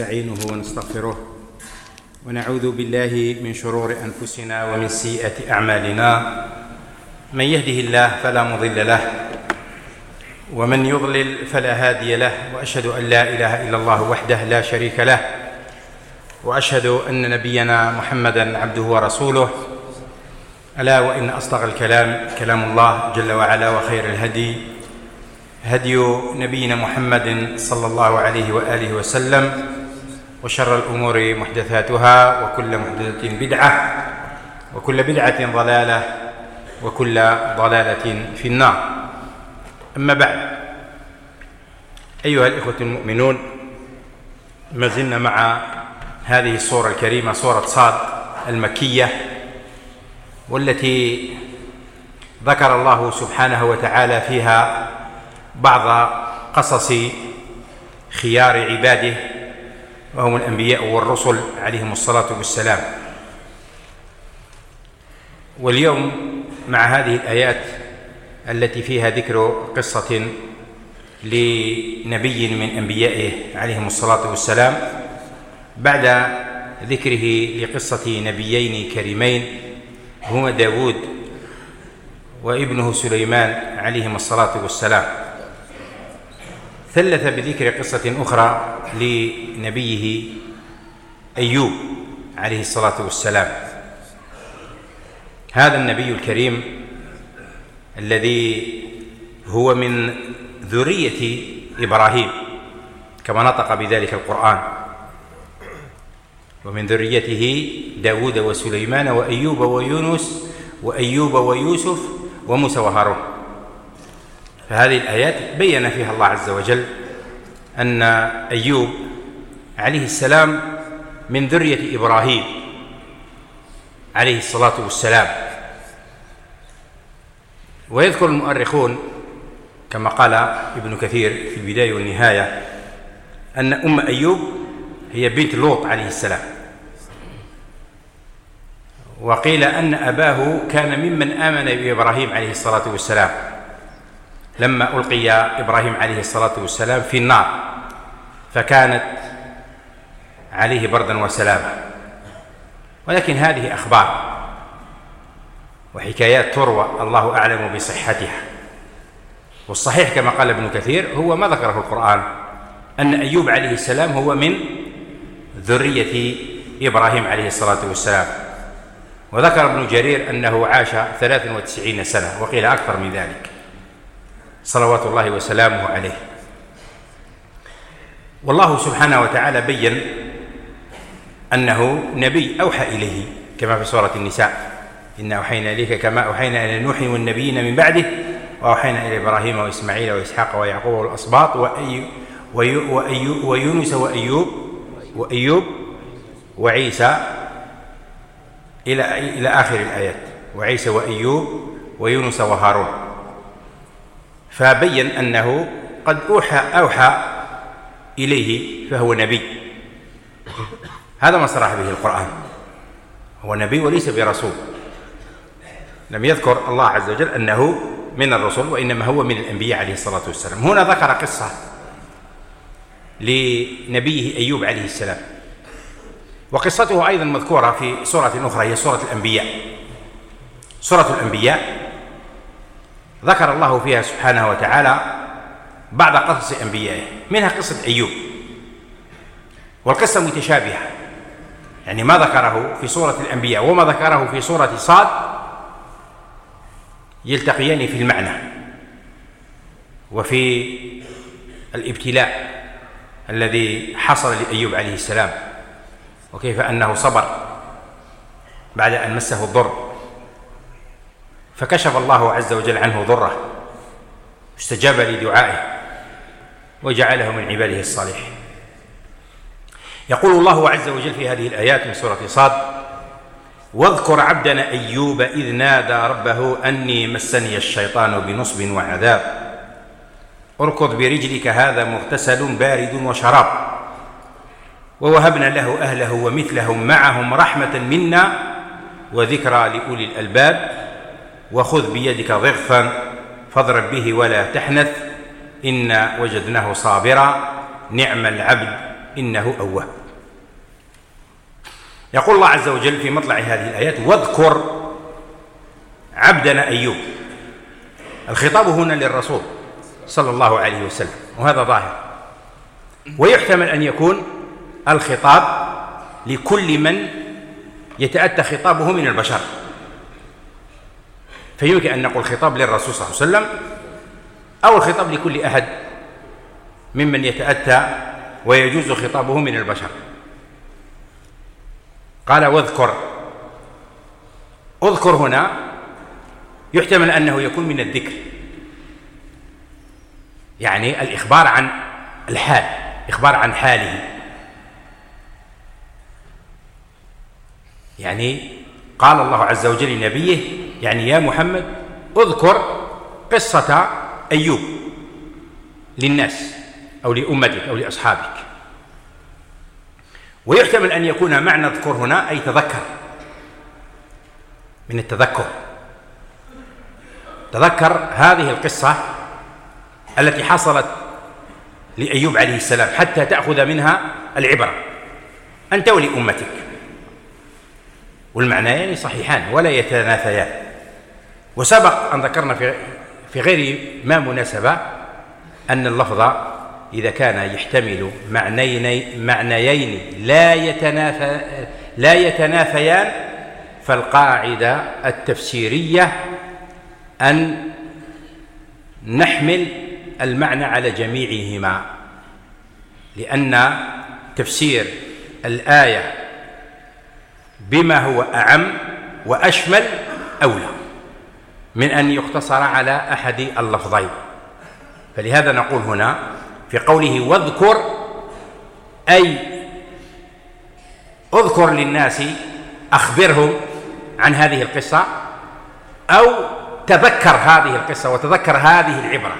ونستعينه ونستغفره ونعوذ بالله من شرور أنفسنا ومن سيئه أعمالنا. من يهده الله فلا مضل له ومن يضلل فلا هادي له وأشهد أن لا إله إلا الله وحده لا شريك له وأشهد أن نبينا محمدا عبده ورسوله. ألا وإن أصدق الكلام كلام الله جل وعلا وخير الهدي هدي نبينا محمد صلى الله عليه وآله وسلم. وشر الأمور محدثاتها وكل محدثة بدعة وكل بدعة ضلالة وكل ضلالة في النار. أما بعد أيها الإخوة المؤمنون ما زلنا مع هذه الصورة الكريمة صورة صاد المكية والتي ذكر الله سبحانه وتعالى فيها بعض قصص خيار عباده وهم الأنبياء والرسل عليهم الصلاة والسلام. واليوم مع هذه الآيات التي فيها ذكر قصة لنبي من أنبيائه عليهم الصلاة والسلام بعد ذكره لقصة نبيين كريمين هما داود وابنه سليمان عليهم الصلاة والسلام. ثلث بذكر قصة أخرى لنبيه أيوب عليه الصلاة والسلام. هذا النبي الكريم الذي هو من ذرية إبراهيم كما نطق بذلك القرآن. ومن ذريته داود وسليمان وأيوب ويونس وأيوب ويوسف وموسى وهارون. فهذه الآيات بين فيها الله عز وجل أن أيوب عليه السلام من ذرية إبراهيم عليه الصلاة والسلام. ويذكر المؤرخون كما قال ابن كثير في البداية والنهاية أن أم أيوب هي بنت لوط عليه السلام. وقيل أن أباه كان ممن آمن بإبراهيم عليه الصلاة والسلام. لما ألقي إبراهيم عليه الصلاة والسلام في النار فكانت عليه بردا وسلاما. ولكن هذه أخبار وحكايات تروى الله أعلم بصحتها. والصحيح كما قال ابن كثير هو ما ذكره القرآن أن أيوب عليه السلام هو من ذرية إبراهيم عليه الصلاة والسلام. وذكر ابن جرير أنه عاش 93 سنة وقيل أكثر من ذلك. صلوات الله وسلامه عليه. والله سبحانه وتعالى بين أنه نبي أوحى إليه كما في سورة النساء. انا أوحينا إليك كما أوحينا إلى نوح والنبيين من بعده وأوحينا إلى إبراهيم وإسماعيل وإسحاق ويعقوب والاسباط وأي وي وأي ويونس وأيوب وأيوب وعيسى إلى إلى آخر الآيات. وعيسى وأيوب ويونس وهارون. فبين أنه قد أوحى أوحى إليه فهو نبي. هذا ما صرح به القرآن. هو نبي وليس برسول. لم يذكر الله عز وجل أنه من الرسل وإنما هو من الأنبياء عليه الصلاة والسلام. هنا ذكر قصة لنبيه أيوب عليه السلام. وقصته أيضا مذكورة في سورة أخرى هي سورة الأنبياء. سورة الأنبياء ذكر الله فيها سبحانه وتعالى بعض قصص أنبيائه. منها قصة أيوب. والقصة متشابهة. يعني ما ذكره في سورة الأنبياء وما ذكره في سورة صاد يلتقيان في المعنى وفي الابتلاء الذي حصل لأيوب عليه السلام. وكيف أنه صبر بعد أن مسه الضر. فكشف الله عز وجل عنه ضره. استجاب لدعائه وجعله من عباده الصالحين يقول الله عز وجل في هذه الآيات من سورة صاد واذكر عبدنا أيوب إذ نادى ربه أني مسني الشيطان بنصب وعذاب. اركض برجلك هذا مغتسل بارد وشراب. ووهبنا له أهله ومثلهم معهم رحمة منا وذكرى لأولي الألباب وخذ بيدك ضغثا فاضرب به ولا تحنث انا وجدناه صابرا نعم العبد إنه أواب. يقول الله عز وجل في مطلع هذه الآيات واذكر عبدنا أيوب. الخطاب هنا للرسول صلى الله عليه وسلم وهذا ظاهر. ويحتمل أن يكون الخطاب لكل من يتأتى خطابه من البشر. فيمكن أن نقول خطاب للرسول صلى الله عليه وسلم أو الخطاب لكل أحد ممن يتأتى ويجوز خطابه من البشر. قال واذكر. اذكر هنا يحتمل أنه يكون من الذكر. يعني الإخبار عن الحال إخبار عن حاله. يعني قال الله عز وجل لنبيه يعني يا محمد اذكر قصة أيوب للناس أو لأمتك أو لأصحابك. ويحتمل أن يكون معنى اذكر هنا أي تذكر من التذكر. تذكر هذه القصة التي حصلت لأيوب عليه السلام حتى تأخذ منها العبرة. أنت ولأمتك. والمعنيان صحيحان ولا يتنافيان. وسبق أن ذكرنا في في غير ما مناسبة أن اللفظ إذا كان يحتمل معنيين معنيين لا يتنافى لا يتنافيان فالقاعدة التفسيرية أن نحمل المعنى على جميعهما لأن تفسير الآية بما هو أعم وأشمل أولى. من أن يقتصر على أحد اللفظين. فلهذا نقول هنا في قوله واذكر أي اذكر للناس أخبرهم عن هذه القصة أو تذكر هذه القصة وتذكر هذه العبرة.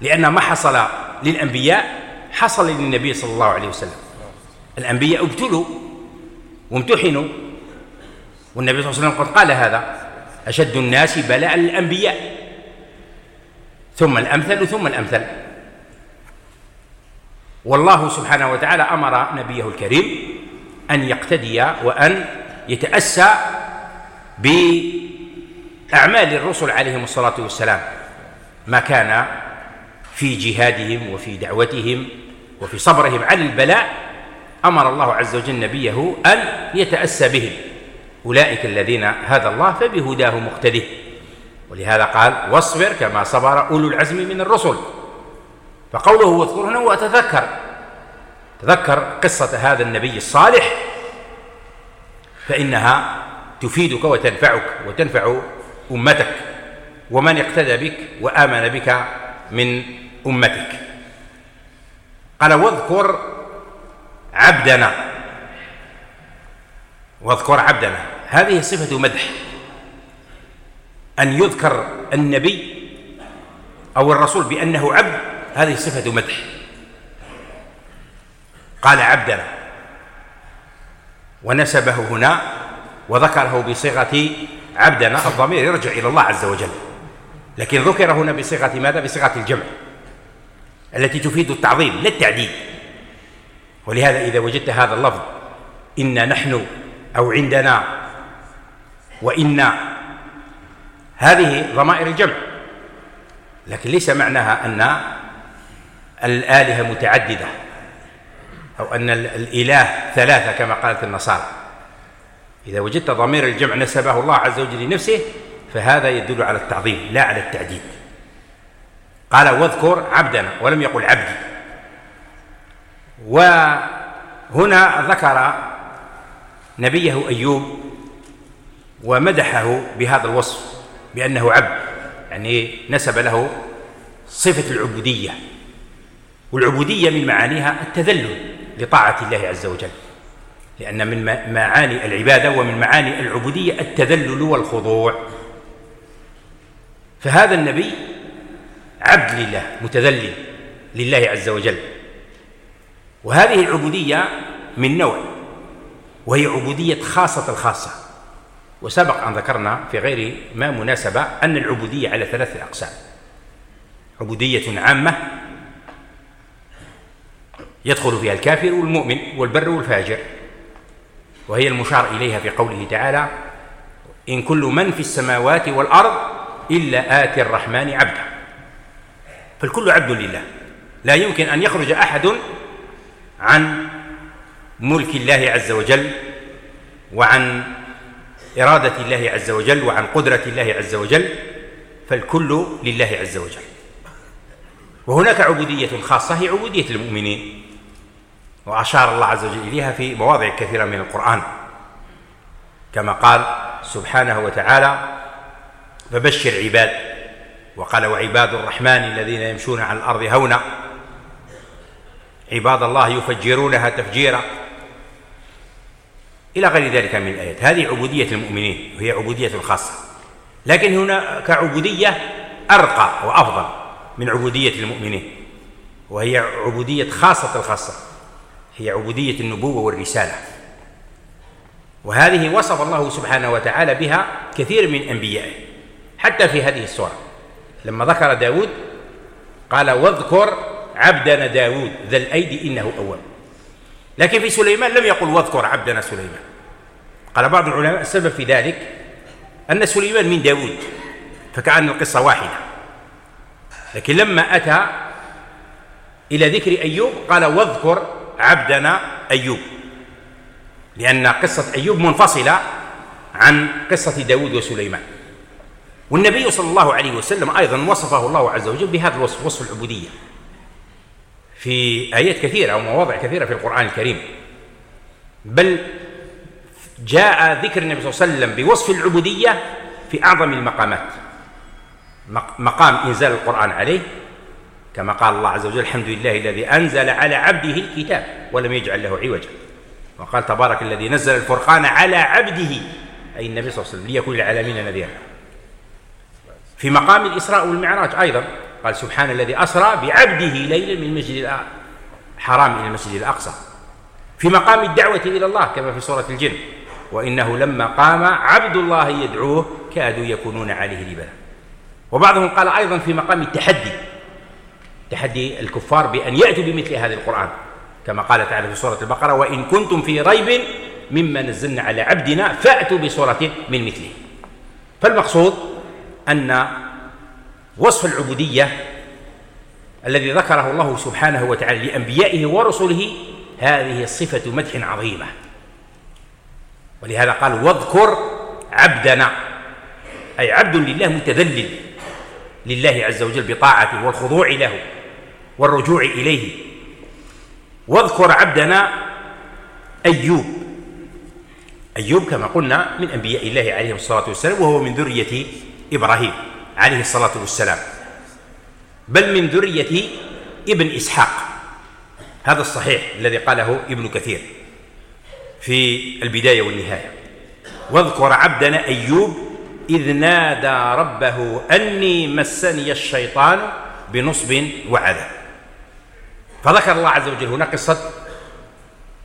لأن ما حصل للأنبياء حصل للنبي صلى الله عليه وسلم. الأنبياء ابتلوا وامتحنوا. والنبي صلى الله عليه وسلم قد قال هذا. أشد الناس بلاء الأنبياء ثم الأمثل ثم الأمثل. والله سبحانه وتعالى أمر نبيه الكريم أن يقتدي وأن يتأسى بأعمال الرسل عليهم الصلاة والسلام ما كان في جهادهم وفي دعوتهم وفي صبرهم على البلاء. أمر الله عز وجل نبيه أن يتأسى بهم. أولئك الذين هدى الله فبهداه مقتده. ولهذا قال واصبر كما صبر أولو العزم من الرسل. فقوله واذكر هنا وتذكر تذكر قصة هذا النبي الصالح. فإنها تفيدك وتنفعك وتنفع أمتك ومن اقتدى بك وآمن بك من أمتك. قال واذكر عبدنا. واذكر عبدنا. هذه صفة مدح. أن يذكر النبي أو الرسول بأنه عبد هذه صفة مدح. قال عبدنا. ونسبه هنا وذكره بصيغة عبدنا الضمير يرجع إلى الله عز وجل. لكن ذكر هنا بصيغة ماذا؟ بصيغة الجمع التي تفيد التعظيم لا التعديد ولهذا إذا وجدت هذا اللفظ إنا نحن أو عندنا وإنا هذه ضمائر الجمع. لكن ليس معناها أن الآلهة متعددة أو أن الإله ثلاثة كما قالت النصارى. إذا وجدت ضمير الجمع نسبه الله عز وجل لنفسه فهذا يدل على التعظيم لا على التعديد. قال واذكر عبدنا ولم يقل عبدي وهنا ذكر نبيه أيوب ومدحه بهذا الوصف بأنه عبد يعني نسب له صفة العبودية والعبودية من معانيها التذلل لطاعة الله عز وجل لأن من معاني العبادة ومن معاني العبودية التذلل والخضوع. فهذا النبي عبد لله متذلل لله عز وجل. وهذه العبودية من نوع وهي عبودية خاصة الخاصة. وسبق أن ذكرنا في غير ما مناسبة أن العبودية على ثلاثة أقسام. عبودية عامة يدخل فيها الكافر والمؤمن والبر والفاجر وهي المشار إليها في قوله تعالى إن كل من في السماوات والأرض إلا آتي الرحمن عبدا فالكل عبد لله. لا يمكن أن يخرج أحد عن ملك الله عز وجل وعن إرادة الله عز وجل وعن قدرة الله عز وجل فالكل لله عز وجل. وهناك عبودية خاصة هي عبودية المؤمنين. وأشار الله عز وجل إليها في مواضع كثيرة من القرآن. كما قال سبحانه وتعالى فبشر عباد. وقال وعباد الرحمن الذين يمشون على الأرض هونا. عباد الله يفجرونها تفجيرا. إلى غير ذلك من الآيات. هذه عبودية المؤمنين وهي عبودية خاصة. لكن هناك عبودية أرقى وأفضل من عبودية المؤمنين وهي عبودية خاصة الخاصة. هي عبودية النبوة والرسالة. وهذه وصف الله سبحانه وتعالى بها كثير من أنبيائه حتى في هذه السورة. لما ذكر داود قال واذكر عبدنا داود ذا الأيدي إنه أواب لكن في سليمان لم يقل واذكر عبدنا سليمان. قال بعض العلماء السبب في ذلك أن سليمان من داود فكأن القصة واحدة. لكن لما أتى إلى ذكر أيوب قال واذكر عبدنا أيوب. لأن قصة أيوب منفصلة عن قصة داود وسليمان. والنبي صلى الله عليه وسلم أيضا وصفه الله عز وجل بهذا الوصف وصف العبودية. في آيات كثيرة أو مواضع كثيرة في القرآن الكريم. بل جاء ذكر النبي صلى الله عليه وسلم بوصف العبودية في أعظم المقامات. مقام إنزال القرآن عليه كما قال الله عز وجل الحمد لله الذي أنزل على عبده الكتاب ولم يجعل له عوجا. وقال تبارك الذي نزل الفرقان على عبده. أي النبي صلى الله عليه وسلم ليكون للعالمين نذيرا. في مقام الإسراء والمعراج أيضا قال سبحان الذي أسرى بعبده ليلا من المسجد الحرام إلى المسجد الأقصى. في مقام الدعوة إلى الله كما في سورة الجن. وإنه لما قام عبد الله يدعوه كادوا يكونون عليه لبلا وبعضهم قال أيضا في مقام التحدي. تحدي الكفار بأن يأتوا بمثل هذا القرآن. كما قال تعالى في سورة البقرة وإن كنتم في ريب مما نزلنا على عبدنا فأتوا بسورة من مثله. فالمقصود أن وصف العبودية الذي ذكره الله سبحانه وتعالى لأنبيائه ورسله هذه صفة مدح عظيمة. ولهذا قال واذكر عبدنا. أي عبد لله متذلل لله عز وجل بطاعته والخضوع له والرجوع إليه. واذكر عبدنا أيوب. أيوب كما قلنا من أنبياء الله عليه الصلاة والسلام وهو من ذرية إبراهيم. عليه الصلاة والسلام. بل من ذرية ابن إسحاق. هذا الصحيح الذي قاله ابن كثير في البداية والنهاية. واذكر عبدنا أيوب إذ نادى ربه أني مسني الشيطان بنصب وعذاب فذكر الله عز وجل هنا قصة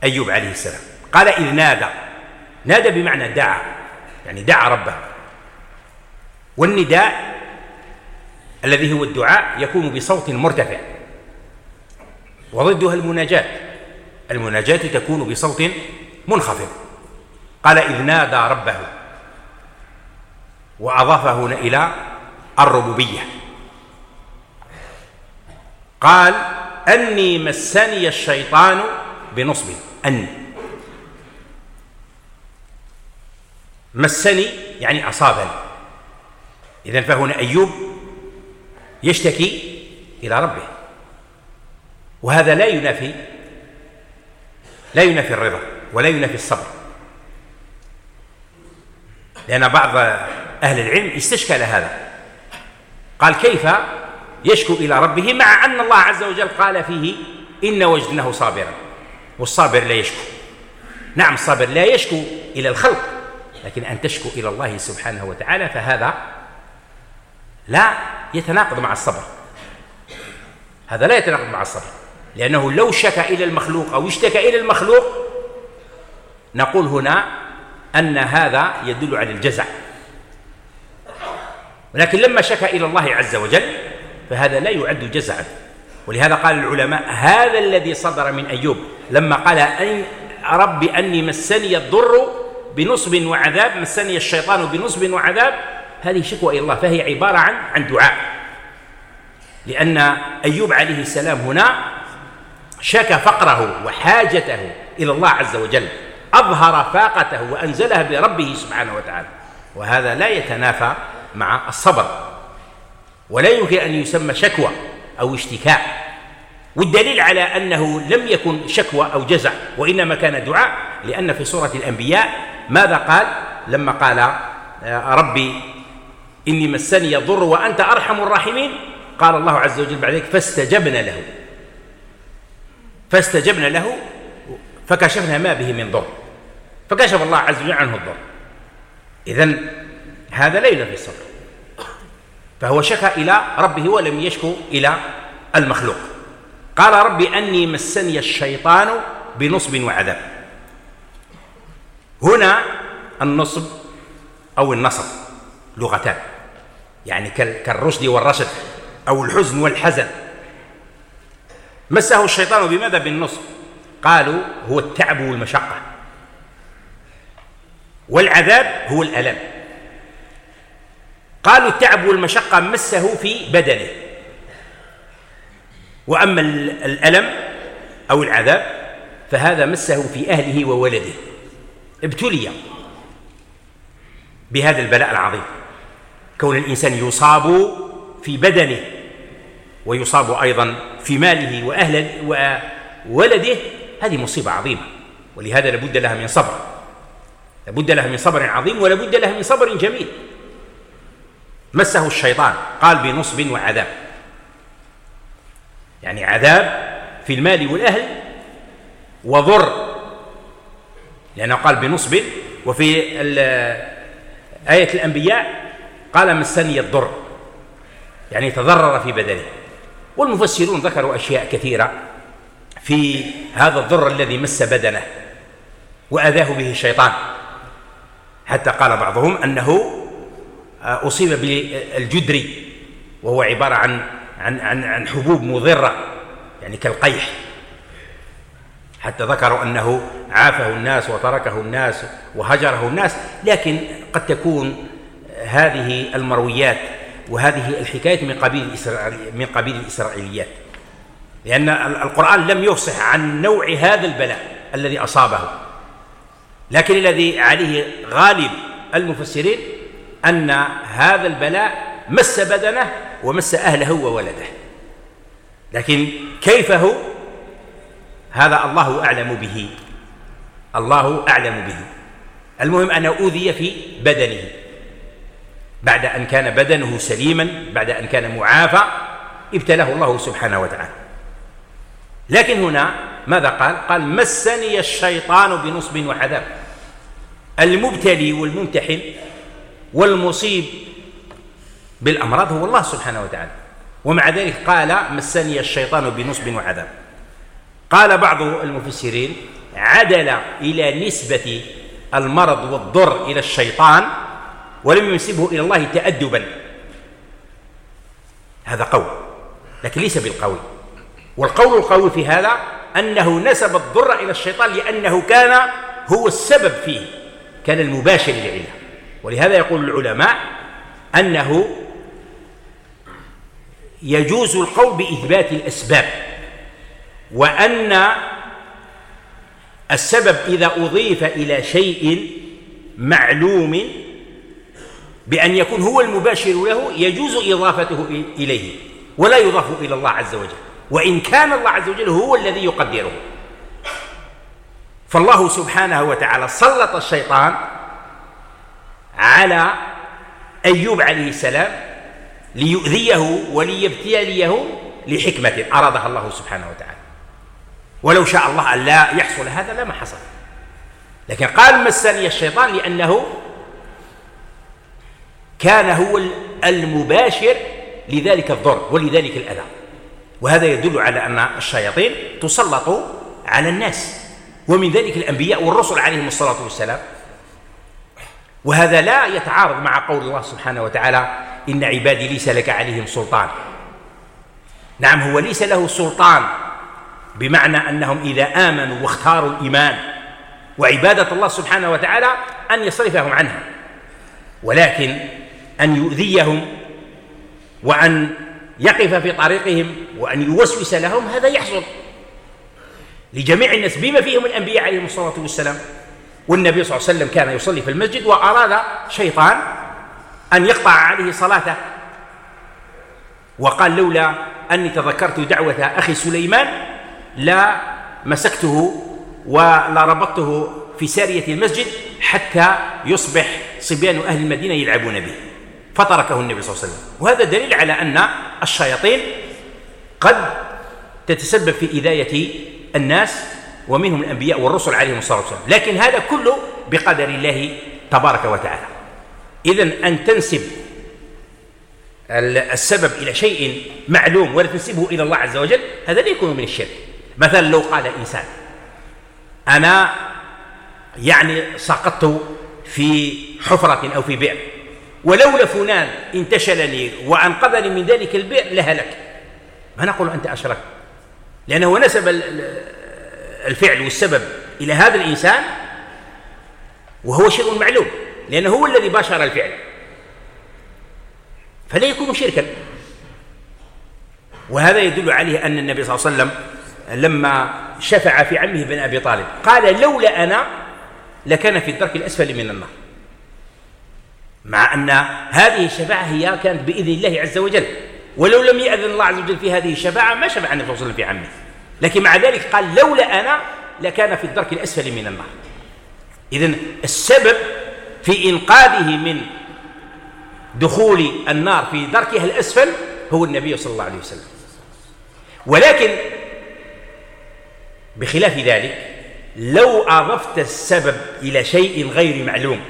أيوب عليه السلام. قال إذ نادى. نادى بمعنى دعا. يعني دعا ربه. والنداء الذي هو الدعاء يكون بصوت مرتفع. وضدها المناجاة. المناجاة تكون بصوت منخفض. قال إذ نادى ربه وأضافه إلى الربوبية. قال أني مسني الشيطان بنصب. أني. مسني يعني أصابني. إذا فهنا أيوب يشتكي إلى ربه. وهذا لا ينافي لا ينافي الرضا ولا ينافي الصبر. لأن بعض أهل العلم استشكل هذا. قال كيف يشكو إلى ربه مع أن الله عز وجل قال فيه إن وجدناه صابرا. والصابر لا يشكو. نعم الصابر لا يشكو إلى الخلق لكن أن تشكو إلى الله سبحانه وتعالى فهذا لا يتناقض مع الصبر. هذا لا يتناقض مع الصبر لأنه لو شكى إلى المخلوق أو اشتكى إلى المخلوق نقول هنا أن هذا يدل على الجزع. ولكن لما شكى إلى الله عز وجل فهذا لا يعد جزعا. ولهذا قال العلماء هذا الذي صدر من أيوب لما قال أي رب أني مسني الضر بنصب وعذاب مسني الشيطان بنصب وعذاب هذه شكوى إلى الله فهي عبارة عن عن دعاء. لأن أيوب عليه السلام هنا شكى فقره وحاجته إلى الله عز وجل أظهر فاقته وأنزلها بربه سبحانه وتعالى. وهذا لا يتنافى مع الصبر. ولا يمكن أن يسمى شكوى أو اشتكاء. والدليل على أنه لم يكن شكوى أو جزع وإنما كان دعاء لأن في سورة الأنبياء ماذا قال؟ لما قال ربي إني مسني الضر وأنت أرحم الراحمين. قال الله عز وجل بعد ذلك فاستجبنا له. فاستجبنا له فكشفنا ما به من ضر. فكشف الله عز وجل عنه الضر. إذن هذا ليلة في الصبر فهو شكى إلى ربه ولم يشكو إلى المخلوق. قال ربي أني مسني الشيطان بنصب وعذاب. هنا النصب أو النصب. لغتان. يعني كالرشد والرشد أو الحزن والحزن. مسه الشيطان بماذا بالنصب قالوا هو التعب والمشقة. والعذاب هو الألم. قالوا التعب والمشقة مسه في بدنه. وأما الألم أو العذاب فهذا مسه في أهله وولده. ابتلي بهذا البلاء العظيم. كون الإنسان يصاب في بدنه ويصاب أيضا في ماله وأهله وولده هذه مصيبة عظيمة. ولهذا لابد لها من صبر. لابد لها من صبر عظيم ولابد لها من صبر جميل. مسه الشيطان قال بنصب وعذاب. يعني عذاب في المال والأهل وضر. لأنه قال بنصب وفي آية الأنبياء قال مسني الضر. يعني تضرر في بدنه. والمفسرون ذكروا أشياء كثيرة في هذا الضر الذي مس بدنه وأذاه به الشيطان. حتى قال بعضهم أنه أصيب بالجدري وهو عبارة عن عن عن عن حبوب مضرة يعني كالقيح. حتى ذكروا أنه عافه الناس وتركه الناس وهجره الناس لكن قد تكون هذه المرويات وهذه الحكاية من قبيل من قبيل الإسرائيليات. لأن القرآن لم يفصح عن نوع هذا البلاء الذي أصابه. لكن الذي عليه غالب المفسرين أن هذا البلاء مس بدنه ومس أهله وولده. لكن كيف هو؟ هذا الله أعلم به. الله أعلم به. المهم أنه أوذي في بدنه. بعد أن كان بدنه سليما بعد أن كان معافى ابتلاه الله سبحانه وتعالى. لكن هنا ماذا قال؟ قال مسني الشيطان بنصب وعذاب. المبتلي والممتحن والمصيب بالأمراض هو الله سبحانه وتعالى. ومع ذلك قال مسني الشيطان بنصب وعذاب. قال بعض المفسرين عدل إلى نسبة المرض والضر إلى الشيطان ولم ينسبه إلى الله تأدبا. هذا قول لكن ليس بالقول والقول القوي في هذا أنه نسب الضر إلى الشيطان لأنه كان هو السبب فيه كان المباشر لعله ولهذا يقول العلماء أنه يجوز القول بإثبات الأسباب وأن السبب إذا أضيف إلى شيء معلوم بأن يكون هو المباشر له يجوز إضافته إليه ولا يضاف إلى الله عز وجل وإن كان الله عز وجل هو الذي يقدره. فالله سبحانه وتعالى سلط الشيطان على أيوب عليه السلام ليؤذيه وليبتليه لحكمة أرادها الله سبحانه وتعالى. ولو شاء الله أن لا يحصل هذا لما حصل. لكن قال مسني الشيطان؟ لأنه كان هو المباشر لذلك الضر ولذلك الأذى. وهذا يدل على أن الشياطين تسلط على الناس. ومن ذلك الأنبياء والرسل عليهم الصلاة والسلام. وهذا لا يتعارض مع قول الله سبحانه وتعالى إن عبادي ليس لك عليهم سلطان. نعم هو ليس له سلطان بمعنى أنهم إذا آمنوا واختاروا الإيمان وعبادة الله سبحانه وتعالى أن يصرفهم عنها. ولكن أن يؤذيهم وأن يقف في طريقهم وأن يوسوس لهم هذا يحصل. لجميع الناس بما فيهم الأنبياء عليهم الصلاة والسلام. والنبي صلى الله عليه وسلم كان يصلي في المسجد وأراد شيطان أن يقطع عليه صلاته. وقال لولا أني تذكرت دعوة أخي سليمان لا مسكته ولا ربطته في سارية المسجد حتى يصبح صبيان أهل المدينة يلعبون به. فتركه النبي صلى الله عليه وسلم. وهذا دليل على أن الشياطين قد تتسبب في إذاية الناس ومنهم الأنبياء والرسل عليهم الصلاة والسلام. لكن هذا كله بقدر الله تبارك وتعالى. إذن أن تنسب السبب إلى شيء معلوم ولا تنسبه إلى الله عز وجل هذا لا يكون من الشرك. مثلا لو قال إنسان أنا يعني سقطت في حفرة أو في بئر ولولا فلان انتشلني وأنقذني من ذلك البئر لهلك. ما نقول أنت أشركت لأنه نسب الفعل والسبب إلى هذا الإنسان وهو شيء معلوم لأنه هو الذي باشر الفعل. فلا يكون شركا وهذا يدل عليه أن النبي صلى الله عليه وسلم لما شفع في عمه بن أبي طالب قال لولا أنا لكان في الدرك الأسفل من النار. مع أن هذه الشفاعة هي كانت بإذن الله عز وجل. ولو لم يأذن الله عز وجل في هذه الشفاعة ما شفع النبي صلى الله عليه وسلم في عمه. لكن مع ذلك قال لولا أنا لكان في الدرك الأسفل من النار. إذن السبب في إنقاذه من دخول النار في دركها الأسفل هو النبي صلى الله عليه وسلم. ولكن بخلاف ذلك لو أضفت السبب إلى شيء غير معلوم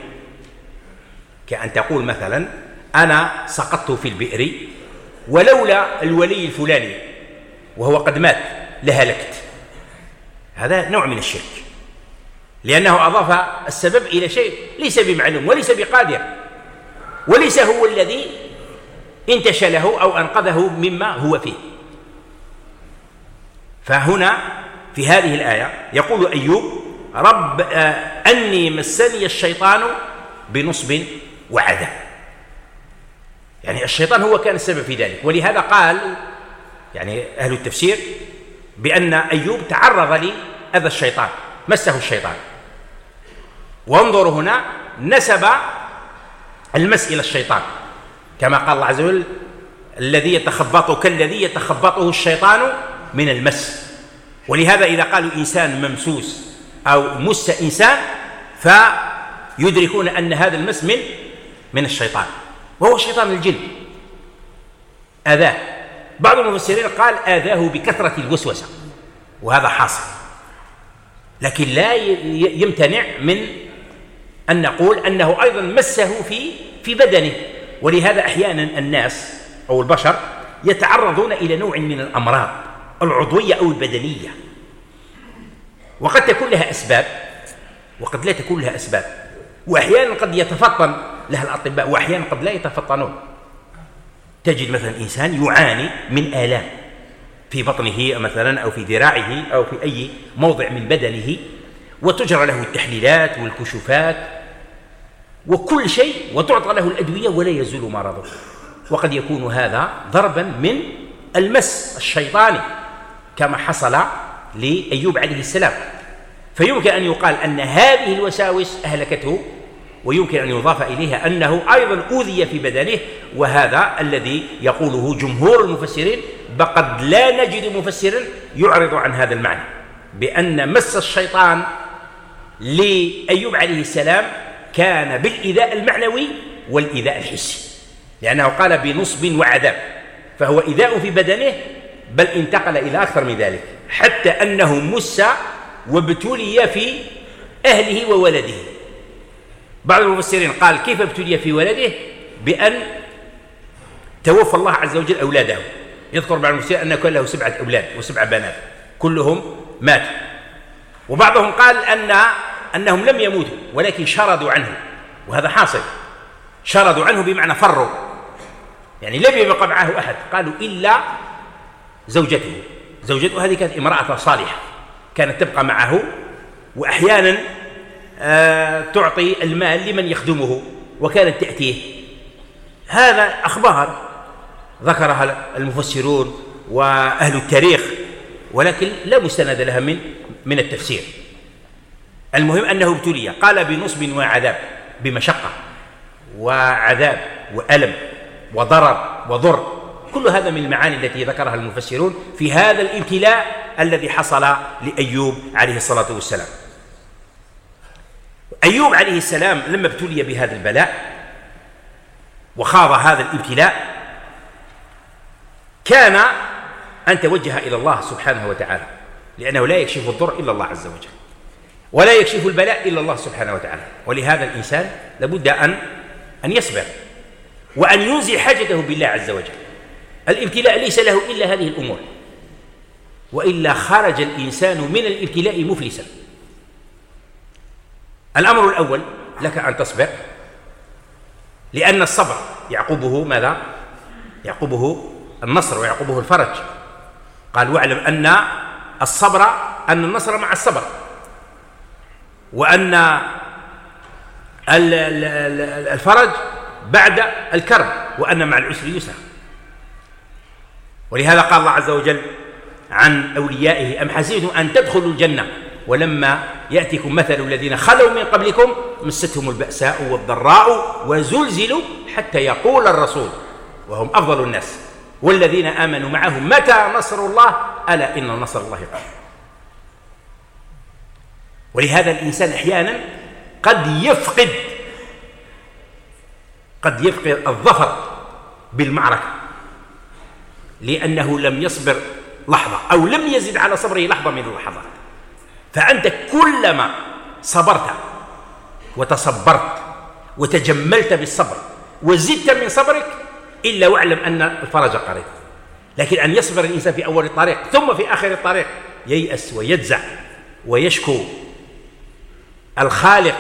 كأن تقول مثلا أنا سقطت في البئر ولولا الولي الفلاني وهو قد مات لهلكت. هذا نوع من الشرك لأنه أضاف السبب إلى شيء ليس بمعلوم وليس بقادر وليس هو الذي انتشله أو أنقذه مما هو فيه. فهنا في هذه الآية يقول أيوب رب آه أني مسني الشيطان بنصب وعذاب يعني الشيطان هو كان السبب في ذلك. ولهذا قال يعني أهل التفسير بأن أيوب تعرض لأذى الشيطان مسه الشيطان. وانظروا هنا نسب المس إلى الشيطان. كما قال الله عز وجل الذي يتخبط كالذي يتخبطه الشيطان من المس. ولهذا إذا قالوا إنسان ممسوس أو مس إنسان فيدركون أن هذا المس من من الشيطان وهو شيطان الجن. أذاه. بعض المفسرين قال آذاه بكثرة الوسوسة وهذا حاصل. لكن لا يمتنع من أن نقول أنه أيضا مسه في في بدنه. ولهذا أحيانا الناس أو البشر يتعرضون إلى نوع من الأمراض العضوية أو البدنية. وقد تكون لها أسباب وقد لا تكون لها أسباب. وأحيانا قد يتفطن لها الأطباء وأحيانا قد لا يتفطنون. تجد مثلا إنسان يعاني من آلام في بطنه مثلا أو في ذراعه أو في أي موضع من بدنه وتجرى له التحليلات والكشوفات وكل شيء وتعطى له الأدوية ولا يزول مرضه. وقد يكون هذا ضربا من المس الشيطاني كما حصل لأيوب عليه السلام. فيمكن أن يقال أن هذه الوساوس أهلكته ويمكن أن يضاف إليها أنه أيضا أوذي في بدنه وهذا الذي يقوله جمهور المفسرين بقد لا نجد مفسرا يعرض عن هذا المعنى بأن مس الشيطان لأيوب عليه السلام كان بالإيذاء المعنوي والإيذاء الحسي. لأنه قال بنصب وعذاب فهو إيذاء في بدنه بل انتقل إلى أكثر من ذلك حتى أنه مس وابتلي في أهله وولده. بعض المفسرين قال كيف ابتلي في ولده؟ بأن توفى الله عز وجل أولاده. يذكر بعض المفسرين أن كان له سبعة أولاد وسبع بنات. كلهم ماتوا وبعضهم قال أن أنهم لم يموتوا ولكن شردوا عنه. وهذا حاصل. شردوا عنه بمعنى فروا. يعني لم يبقى معه أحد. قالوا إلا زوجته. زوجته هذه كانت امرأة صالحة. كانت تبقى معه وأحيانا آه، تعطي المال لمن يخدمه وكانت تأتيه. هذا أخبار ذكرها المفسرون وأهل التاريخ ولكن لا مستند لها من من التفسير. المهم أنه ابتلي قال بنصب وعذاب بمشقة وعذاب وألم وضرر وضر. كل هذا من المعاني التي ذكرها المفسرون في هذا الابتلاء الذي حصل لأيوب عليه الصلاة والسلام. أيوب عليه السلام لما ابتلي بهذا البلاء وخاض هذا الابتلاء كان أن توجه إلى الله سبحانه وتعالى لأنه لا يكشف الضر إلا الله عز وجل ولا يكشف البلاء إلا الله سبحانه وتعالى ولهذا الإنسان لابد أن أن يصبر وأن ينزل حاجته بالله عز وجل. الابتلاء ليس له إلا هذه الأمور. وإلا خرج الإنسان من الابتلاء مفلسا. الأمر الأول لك أن تصبر لأن الصبر يعقبه ماذا؟ يعقبه النصر ويعقبه الفرج. قال واعلم أن الصبر أن النصر مع الصبر. وأن الفرج بعد الكرب وأن مع العسر يسرا. ولهذا قال الله عز وجل عن أوليائه أم حسبتم أن تدخلوا الجنة ولما يأتكم مثل الذين خلوا من قبلكم مستهم البأساء والضراء وزلزلوا حتى يقول الرسول وهم أفضل الناس والذين آمنوا معه متى نصر الله؟ ألا إن نصر الله قريب. ولهذا الإنسان أحيانا قد يفقد قد يفقد الظفر بالمعركة. لأنه لم يصبر لحظة أو لم يزد على صبره لحظة من اللحظات فأنت كلما صبرت وتصبرت وتجملت بالصبر وزدت من صبرك إلا واعلم أن الفرج قريب. لكن أن يصبر الإنسان في أول الطريق ثم في آخر الطريق ييأس ويجزع ويشكو. الخالق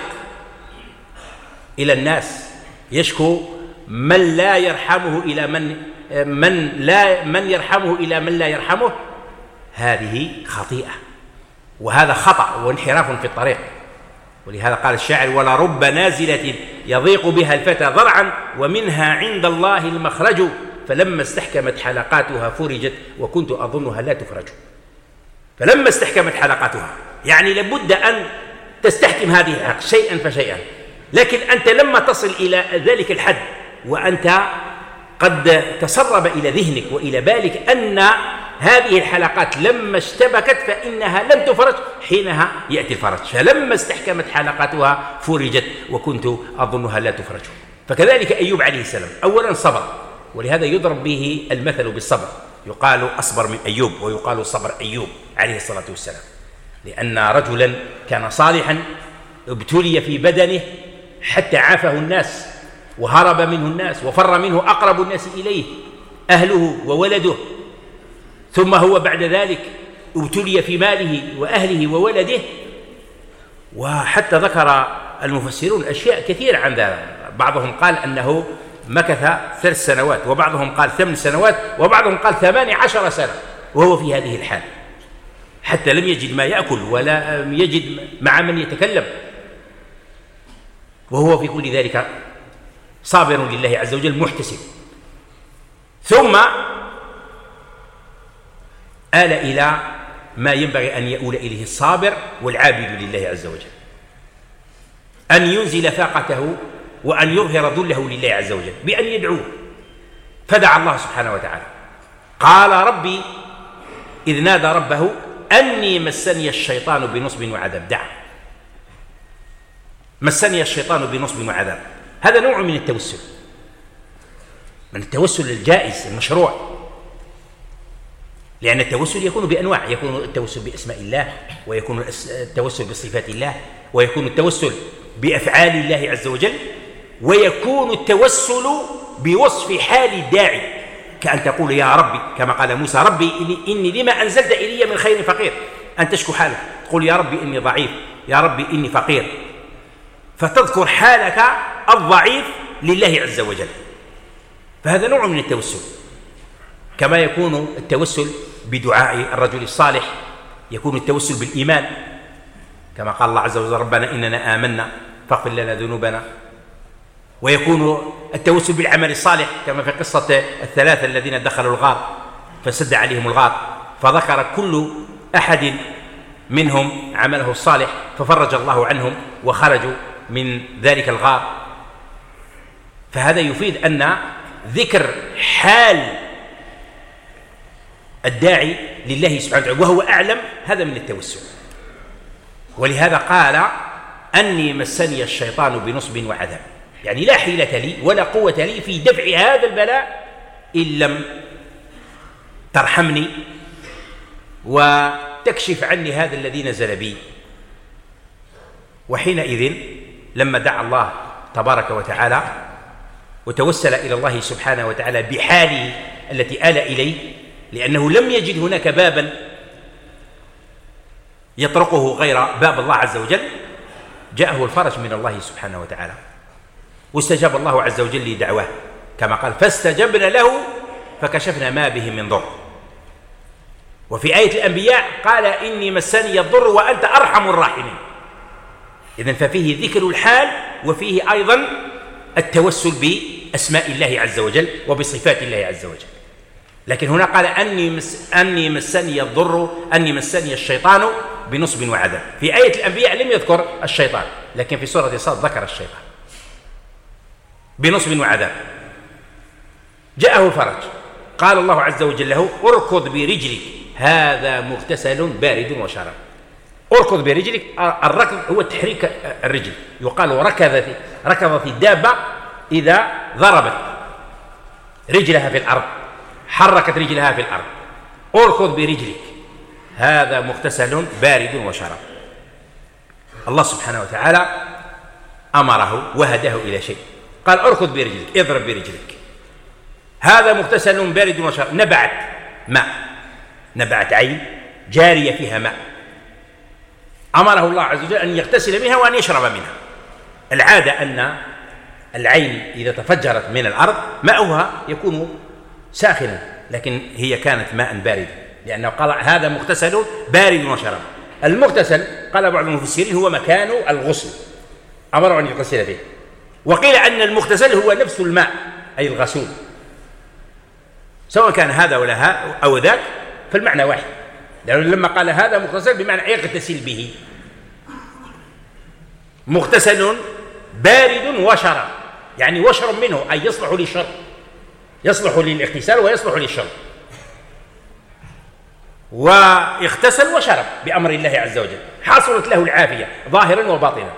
إلى الناس يشكو من لا يرحمه إلى من من لا من يرحمه إلى من لا يرحمه هذه خطيئة. وهذا خطأ وانحراف في الطريق. ولهذا قال الشاعر ولا رب نازلة يضيق بها الفتى ضرعا ومنها عند الله المخرج. فلما استحكمت حلقاتها فرجت وكنت أظنها لا تفرج. فلما استحكمت حلقاتها يعني لابد أن تستحكم هذه شيئا فشيئا. لكن أنت لما تصل إلى ذلك الحد وأنت قد تسرب إلى ذهنك وإلى بالك أن هذه الحلقات لما اشتبكت فإنها لم تفرج حينها يأتي الفرج. فلما استحكمت حلقاتها فرجت وكنت أظنها لا تفرج. فكذلك أيوب عليه السلام أولا صبر ولهذا يضرب به المثل بالصبر. يقال أصبر من أيوب ويقال صبر أيوب عليه الصلاة والسلام. لأن رجلا كان صالحا ابتلي في بدنه حتى عافه الناس. وهرب منه الناس وفر منه أقرب الناس إليه أهله وولده. ثم هو بعد ذلك ابتلي في ماله وأهله وولده. وحتى ذكر المفسرون أشياء كثيرة عن ذلك بعضهم قال أنه مكث ثلاث سنوات وبعضهم قال ثمان سنوات وبعضهم قال ثمان عشر سنة وهو في هذه الحال. حتى لم يجد ما يأكل ولا يجد مع من يتكلم. وهو في كل ذلك صابر لله عز وجل محتسب. ثم آل إلى ما ينبغي أن يؤول إليه الصابر والعابد لله عز وجل. أن ينزل فاقته وأن يظهر ذله لله عز وجل بأن يدعوه. فدعا الله سبحانه وتعالى. قال ربي إذ نادى ربه أني مسني الشيطان بنصب وعذاب. دع. مسني الشيطان بنصب وعذاب. هذا نوع من التوسل. من التوسل الجائز المشروع. لأن التوسل يكون بأنواع يكون التوسل بأسماء الله ويكون التوسل بصفات الله ويكون التوسل بأفعال الله عز وجل ويكون التوسل بوصف حال الداعي. كأن تقول يا ربي كما قال موسى ربي إني, إني لما أنزلت إلي من خير فقير. أن تشكو حالك تقول يا ربي إني ضعيف يا ربي إني فقير. فتذكر حالك الضعيف لله عز وجل. فهذا نوع من التوسل. كما يكون التوسل بدعاء الرجل الصالح يكون التوسل بالإيمان. كما قال الله عز وجل ربنا إننا آمنا فاغفر لنا ذنوبنا. ويكون التوسل بالعمل الصالح كما في قصة الثلاثة الذين دخلوا الغار فسد عليهم الغار فذكر كل أحد منهم عمله الصالح ففرج الله عنهم وخرجوا من ذلك الغار. فهذا يفيد أن ذكر حال الداعي لله سبحانه وتعالى وهو أعلم هذا من التوسل ولهذا قال أني مسني الشيطان بنصب وعذاب. يعني لا حيلة لي ولا قوة لي في دفع هذا البلاء إن لم ترحمني وتكشف عني هذا الذي نزل بي. وحينئذ لما دعا الله تبارك وتعالى وتوسل إلى الله سبحانه وتعالى بحاله التي آل إليه لأنه لم يجد هناك بابا يطرقه غير باب الله عز وجل جاءه الفرج من الله سبحانه وتعالى. واستجاب الله عز وجل لدعواه كما قال فاستجبنا له فكشفنا ما به من ضر. وفي آية الأنبياء قال إني مسني الضر وأنت أرحم الراحمين. إذن ففيه ذكر الحال وفيه أيضا التوسل بأسماء الله عز وجل وبصفات الله عز وجل. لكن هنا قال أني, مس أني مسني الضر أني مسني الشيطان بنصب وعذاب. في آية الأنبياء لم يذكر الشيطان لكن في سورة صاد ذكر الشيطان بنصب وعذاب. جاءه الفرج قال الله عز وجل له اركض برجلك هذا مغتسل بارد وشراب. أركض برجلك الركض هو تحريك الرجل. يقال ركضت ركضت الدابة إذا ضربت رجلها في الأرض حركت رجلها في الأرض. أركض برجلك. هذا مغتسل بارد وشراب الله سبحانه وتعالى أمره وهداه إلى شيء. قال أركض برجلك اضرب برجلك. هذا مغتسل بارد وشراب نبعت ماء. نبعت عين جارية فيها ماء. أمره الله عز وجل أن يغتسل منها وأن يشرب منها. العادة أن العين إذا تفجرت من الأرض ماؤها يكون ساخنا لكن هي كانت ماء باردا لأنه قال هذا مغتسل بارد وشراب المغتسل قال بعض المفسرين هو مكان الغسل أمره أن يغتسل فيه وقيل أن المغتسل هو نفس الماء أي الغسول. سواء كان هذا ولا أو ذاك فالمعنى واحد. لأنه لما قال هذا مغتسل بمعنى يغتسل به. مغتسل بارد وشرب. يعني وشرب منه أي يصلح للشرب. يصلح للاغتسال ويصلح للشرب. واغتسل وشرب بأمر الله عز وجل. حصلت له العافية ظاهرا وباطنا.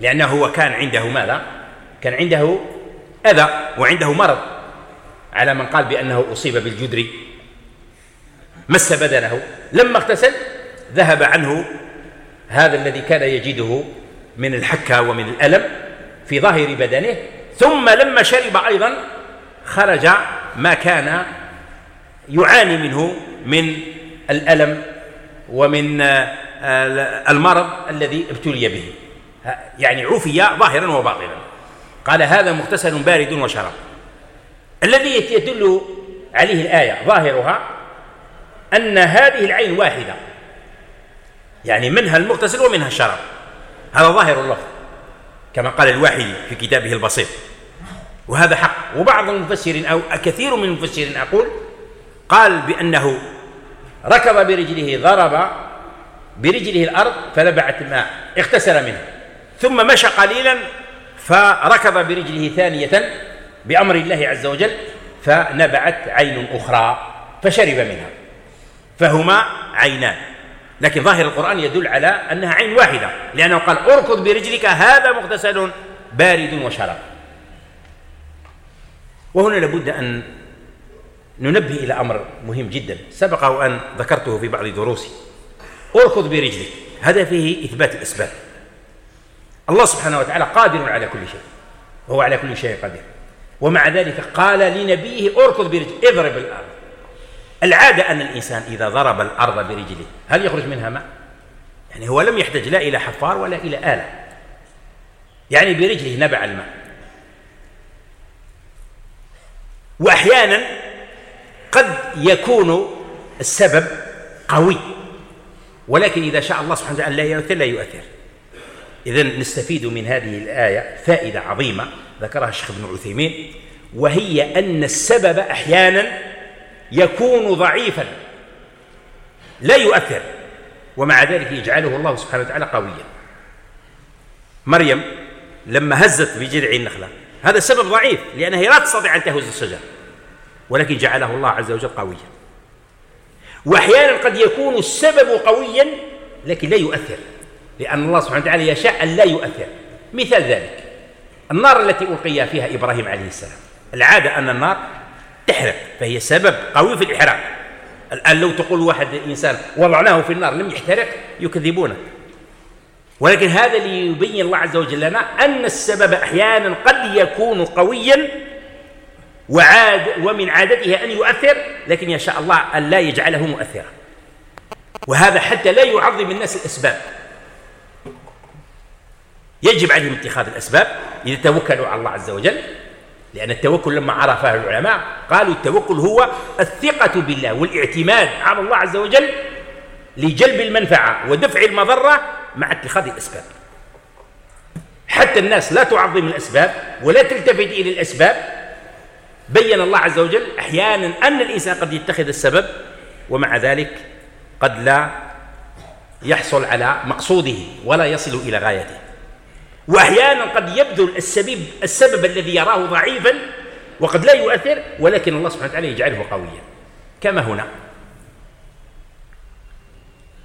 لأنه هو كان عنده ماذا؟ كان عنده أذى وعنده مرض. على من قال بأنه أصيب بالجدر مس بدنه. لما اغتسل ذهب عنه هذا الذي كان يجده من الحكة ومن الألم في ظاهر بدنه. ثم لما شرب أيضا خرج ما كان يعاني منه من الألم ومن آه، المرض الذي ابتلي به. يعني عفي ظاهرا وباطنا. قال هذا مغتسل بارد وشراب الذي يدل عليه الآية ظاهرها أن هذه العين واحدة. يعني منها المغتسل ومنها الشراب هذا ظاهر اللفظ كما قال الواحدي في كتابه البسيط. وهذا حق. وبعض المفسرين أو كثير من المفسرين أقول قال بأنه ركض برجله ضرب برجله الأرض فنبعت الماء اغتسل منه. ثم مشى قليلا فركض برجله ثانية بأمر الله عز وجل فنبعت عين أخرى فشرب منها. فهما عينان. لكن ظاهر القرآن يدل على أنها عين واحدة لأنه قال اركض برجلك هذا مغتسل بارد وشراب. وهنا لابد أن ننبه إلى أمر مهم جدا. سبق أن ذكرته في بعض دروسي. اركض برجلك هذا فيه إثبات الأسباب الله سبحانه وتعالى قادر على كل شيء وهو على كل شيء قدير. ومع ذلك قال لنبيه اركض برجلك اضرب الأرض. العادة أن الإنسان إذا ضرب الأرض برجله هل يخرج منها ماء؟ يعني هو لم يحتاج لا إلى حفار ولا إلى آلة. يعني برجله نبع الماء. وأحيانا قد يكون السبب قوي ولكن إذا شاء الله سبحانه وتعالى لا يؤثر لا يؤثر. إذا نستفيد من هذه الآية فائدة عظيمة ذكرها الشيخ ابن عثيمين وهي أن السبب أحيانا يكون ضعيفا. لا يؤثر. ومع ذلك يجعله الله سبحانه وتعالى قويا. مريم لما هزت بجذع النخلة هذا السبب ضعيف لأنها لا تستطيع أن تهز الشجر. ولكن جعله الله عز وجل قويا. وأحيانا قد يكون السبب قويا لكن لا يؤثر. لأن الله سبحانه وتعالى يشاء أن لا يؤثر. مثال ذلك النار التي ألقي فيها إبراهيم عليه السلام. العادة أن النار تحرق فهي سبب قوي في الإحراق. الآن لو تقول واحد إنسان وضعناه في النار لم يحترق يكذبونه. ولكن هذا ليبين الله عز وجل لنا أن السبب أحيانا قد يكون قويا وعاد ومن عادته أن يؤثر لكن يشاء الله أن لا يجعله مؤثرا. وهذا حتى لا يعظم الناس الأسباب. يجب عليهم اتخاذ الأسباب إذا توكلوا على الله عز وجل. لأن التوكل لما عرفه العلماء قالوا التوكل هو الثقة بالله والاعتماد على الله عز وجل لجلب المنفعة ودفع المضرة مع اتخاذ الأسباب. حتى الناس لا تعظم الأسباب ولا تلتفت إلى الأسباب. بين الله عز وجل أحيانا أن الإنسان قد يتخذ السبب ومع ذلك قد لا يحصل على مقصوده ولا يصل إلى غايته. وأحيانا قد يبذل السبب, السبب الذي يراه ضعيفا وقد لا يؤثر ولكن الله سبحانه وتعالى يجعله قويا. كما هنا.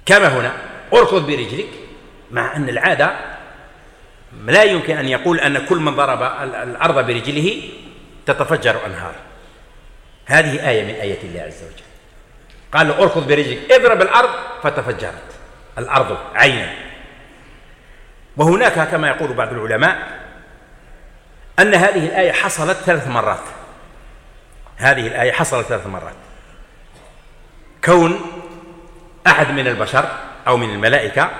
كما هنا. اركض برجلك مع أن العادة لا يمكن أن يقول أن كل من ضرب الأرض برجله تتفجر أنهار. هذه آية من آيات الله عز وجل. قال اركض برجلك اضرب الأرض فتفجرت. الأرض عينا. وهناك كما يقول بعض العلماء أن هذه الآية حصلت ثلاث مرات. هذه الآية حصلت ثلاث مرات. كون أحد من البشر أو من الملائكة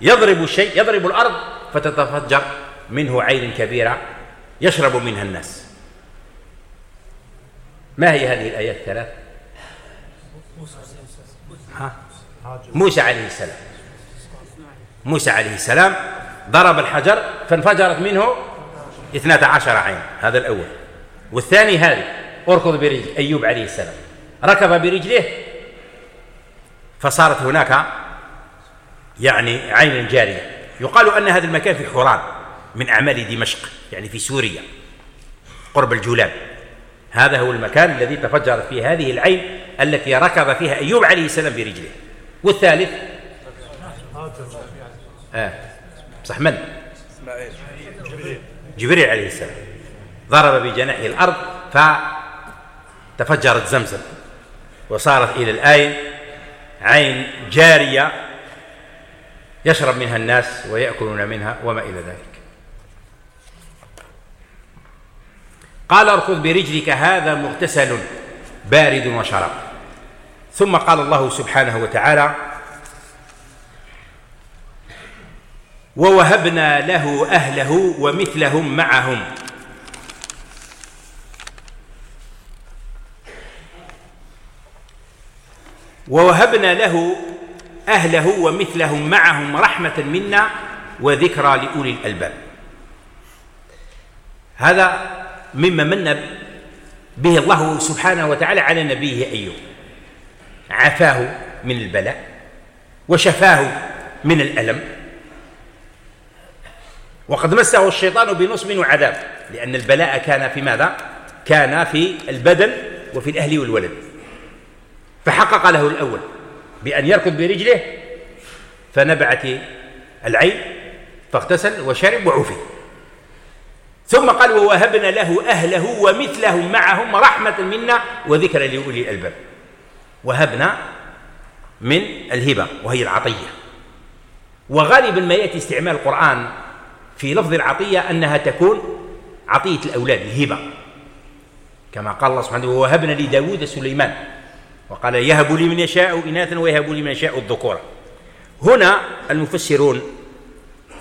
يضرب الشيء يضرب الأرض فتتفجر منه عين كبيرة يشرب منها الناس. ما هي هذه الآيات الثلاث؟ موسى عليه السلام. موسى عليه السلام ضرب الحجر فانفجرت منه اثنتا عشر عين هذا الأول. والثاني هذه أركض برجل أيوب عليه السلام. ركض برجله فصارت هناك يعني عين جارية. يقال أن هذا المكان في حوران من أعمال دمشق يعني في سوريا قرب الجولان. هذا هو المكان الذي تفجرت فيه هذه العين التي ركض فيها أيوب عليه السلام برجله. والثالث آه. صح من؟ جبريل عليه السلام. ضرب بجناحه الأرض فتفجرت زمزم وصارت إلى الآن عين جارية يشرب منها الناس ويأكلون منها وما إلى ذلك. قال اركض برجلك هذا مغتسل بارد وشراب. ثم قال الله سبحانه وتعالى ووهبنا له أهله ومثلهم معهم. ووهبنا له أهله ومثلهم معهم رحمة منا وذكرى لأولي الألباب. هذا مما من به الله سبحانه وتعالى على نبيه أيوب. عفاه من البلاء وشفاه من الألم. وقد مسه الشيطان بنصب وعذاب لأن البلاء كان في ماذا؟ كان في البدن وفي الأهل والولد. فحقق له الأول بأن يركض برجله فنبعت العين فاغتسل وشرب وعفي. ثم قال ووهبنا له أهله ومثلهم معهم رحمة منا وذكر لأولي الألباب. وهبنا من الهبة وهي العطية. وغالبا ما يأتي استعمال القرآن في لفظ العطية أنها تكون عطية الأولاد الهبة. كما قال الله سبحانه ووهبنا لداود سليمان. وقال يهب لي من يشاء إناثا ويهب لي من يشاء الذكورة. هنا المفسرون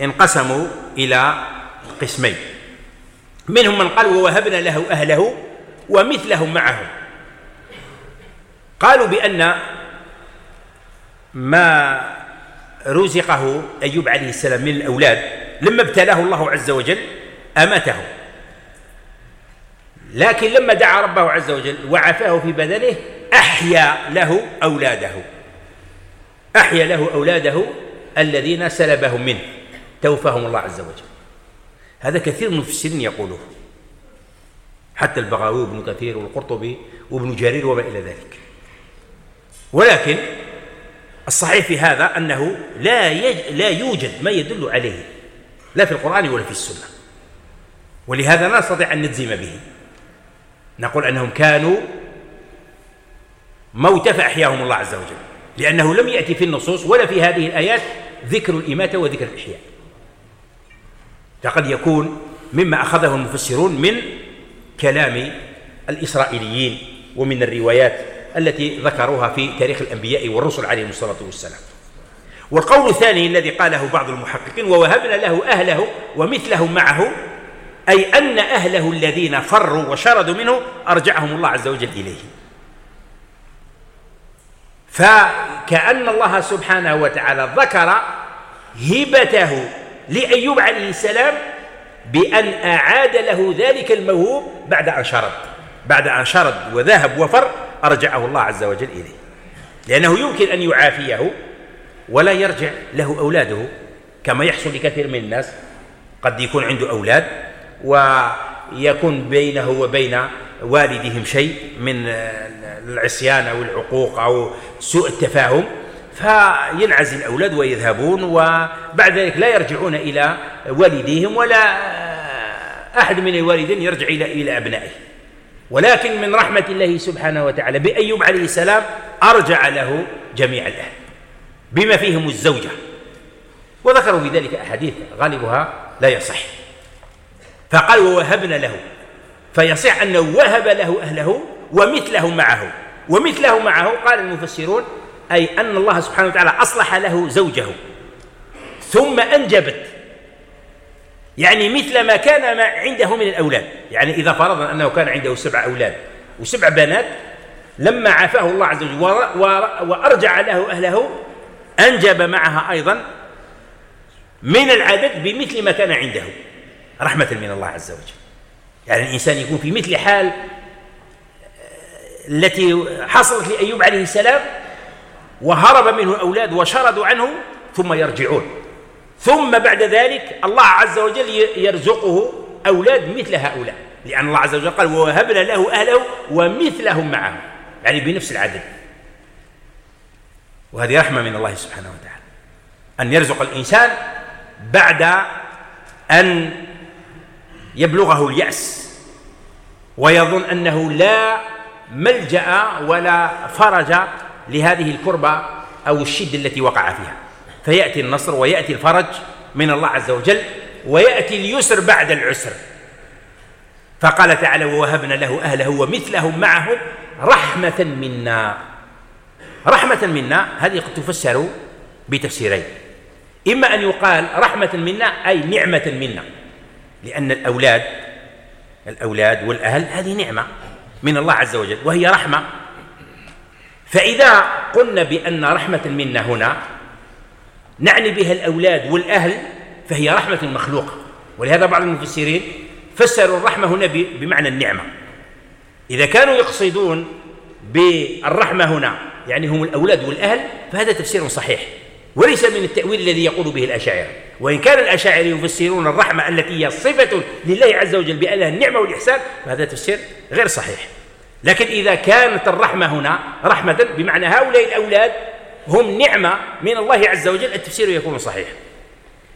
انقسموا إلى قسمين. منهم من قال ووهبنا له أهله ومثلهم معهم. قالوا بأن ما رزقه أيوب عليه السلام من الأولاد لما ابتلاه الله عز وجل أمته لكن لما دعا ربه عز وجل وعافاه في بدنه أحيا له أولاده. أحيا له أولاده الذين سلبهم منه توفاهم الله عز وجل. هذا كثير من المفسرين يقولوه. حتى البغاوي وابن كثير والقرطبي وابن جرير وما إلى ذلك. ولكن الصحيح في هذا أنه لا, يج... لا يوجد ما يدل عليه لا في القرآن ولا في السنة. ولهذا لا نستطيع أن نجزم به. نقول أنهم كانوا موتى فأحياهم الله عز وجل. لأنه لم يأتي في النصوص ولا في هذه الآيات ذكر الإماتة وذكر الإحياء. فقد يكون مما أخذه المفسرون من كلام الإسرائيليين ومن الروايات التي ذكروها في تاريخ الأنبياء والرسل عليهم الصلاة والسلام. والقول الثاني الذي قاله بعض المحققين ووهبنا له أهله ومثلهم معه أي أن أهله الذين فروا وشردوا منه أرجعهم الله عز وجل إليه. فكأن الله سبحانه وتعالى ذكر هبته لأيوب عليه السلام بأن أعاد له ذلك الموهوب بعد أن شرد. بعد أن شرد وذهب وفر أرجعه الله عز وجل إليه. لأنه يمكن أن يعافيه ولا يرجع له أولاده كما يحصل لكثير من الناس. قد يكون عنده أولاد ويكون بينه وبين والدهم شيء من العصيان أو العقوق أو سوء التفاهم. فينعزل الأولاد ويذهبون وبعد ذلك لا يرجعون إلى والديهم ولا أحد من الوالدين يرجع إلى إلى أبنائه. ولكن من رحمة الله سبحانه وتعالى بأيوب عليه السلام أرجع له جميع الأهل. بما فيهم الزوجة. وذكروا في ذلك أحاديث غالبها لا يصح. فقال ووهبنا له. فيصح أنه وهب له أهله ومثله معه. ومثله معه قال المفسرون أي أن الله سبحانه وتعالى أصلح له زوجه. ثم أنجبت. يعني مثل ما كان ما عنده من الأولاد. يعني إذا فرضنا أنه كان عنده سبع أولاد وسبع بنات لما عافاه الله عز وجل وأرجع له أهله أنجب معها أيضا من العدد بمثل ما كان عنده. رحمة من الله عز وجل. يعني الإنسان يكون في مثل حال التي حصلت لأيوب عليه السلام وهرب منه الأولاد وشردوا عنه ثم يرجعون. ثم بعد ذلك الله عز وجل يرزقه أولاد مثل هؤلاء. لأن الله عز وجل قال ووهبنا له أهله ومثلهم معه يعني بنفس العدد. وهذه رحمة من الله سبحانه وتعالى. أن يرزق الإنسان بعد أن يبلغه اليأس ويظن أنه لا ملجأ ولا فرج لهذه الكربة أو الشدة التي وقع فيها. فيأتي النصر ويأتي الفرج من الله عز وجل ويأتي اليسر بعد العسر. فقال تعالى ووهبنا له أهله ومثلهم معهم رحمة منا. رحمة منا هذه قد تفسر بتفسيرين. إما أن يقال رحمة منا أي نعمة منا. لأن الأولاد الأولاد والأهل هذه نعمة من الله عز وجل وهي رحمة. فإذا قلنا بأن رحمة منا هنا نعني بها الأولاد والأهل فهي رحمة المخلوق. ولهذا بعض المفسرين فسروا الرحمة هنا بمعنى النعمة. إذا كانوا يقصدون بالرحمة هنا يعني هم الأولاد والأهل فهذا تفسير صحيح. وليس من التأويل الذي يقول به الأشاعرة. وإن كان الأشاعرة يفسرون الرحمة التي هي صفة لله عز وجل بأنها النعمة والإحسان فهذا تفسير غير صحيح. لكن إذا كانت الرحمة هنا رحمة بمعنى هؤلاء الأولاد هم نعمة من الله عز وجل التفسير يكون صحيح.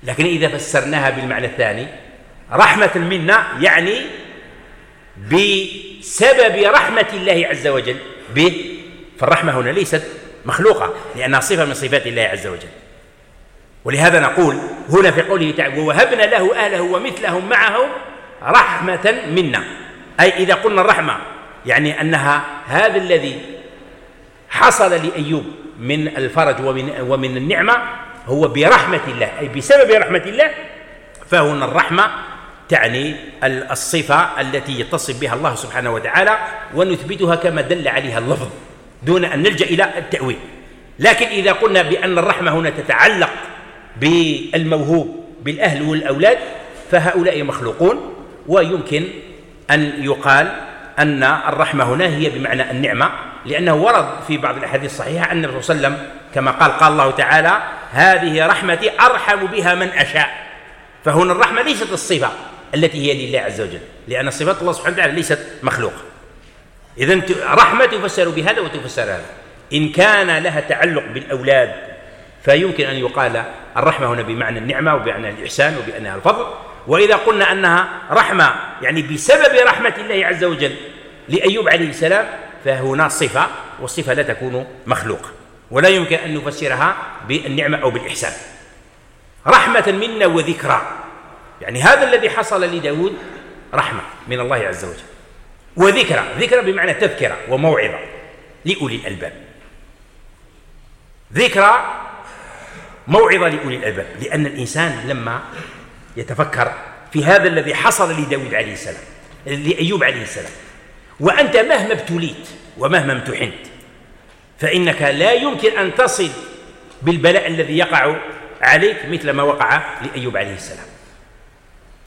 لكن إذا فسرناها بالمعنى الثاني رحمة منا يعني بسبب رحمة الله عز وجل به فالرحمة هنا ليست مخلوقة لأنها صفة من صفات الله عز وجل. ولهذا نقول هنا في قوله تعالى ووهبنا له أهله ومثلهم معهم رحمة منا. أي إذا قلنا الرحمة يعني أنها هذا الذي حصل لأيوب من الفرج ومن, ومن النعمة هو برحمة الله. أي بسبب رحمة الله فهنا الرحمة تعني الصفة التي يتصف بها الله سبحانه وتعالى ونثبتها كما دل عليها اللفظ. دون أن نلجأ إلى التأويل. لكن إذا قلنا بأن الرحمة هنا تتعلق بالموهوب بالأهل والأولاد فهؤلاء مخلوقون ويمكن أن يقال أن الرحمة هنا هي بمعنى النعمة لأنه ورد في بعض الأحاديث الصحيحة أن النبي صلى الله عليه وسلم كما قال قال الله تعالى هذه رحمتي أرحم بها من أشاء. فهنا الرحمة ليست الصفة التي هي لله عز وجل لأن صفات الله سبحانه وتعالى ليست مخلوقة. إذا رحمة تفسر بهذا وتفسر هذا. إن كان لها تعلق بالأولاد فيمكن أن يقال الرحمة هنا بمعنى النعمة وبمعنى الإحسان وبأنها الفضل. وإذا قلنا أنها رحمة يعني بسبب رحمة الله عز وجل لأيوب عليه السلام فهنا صفة والصفة لا تكون مخلوقة. ولا يمكن أن نفسرها بالنعمة أو بالإحسان. رحمة منا وذكرى. يعني هذا الذي حصل لداود رحمة من الله عز وجل. وذكرى ذكرى بمعنى تذكرة وموعظة لأولي الألباب. ذكرى موعظة لأولي الألباب لأن الإنسان لما يتفكر في هذا الذي حصل لداود عليه السلام لأيوب عليه السلام وأنت مهما ابتليت ومهما امتحنت فإنك لا يمكن أن تصل بالبلاء الذي يقع عليك مثل ما وقع لأيوب عليه السلام.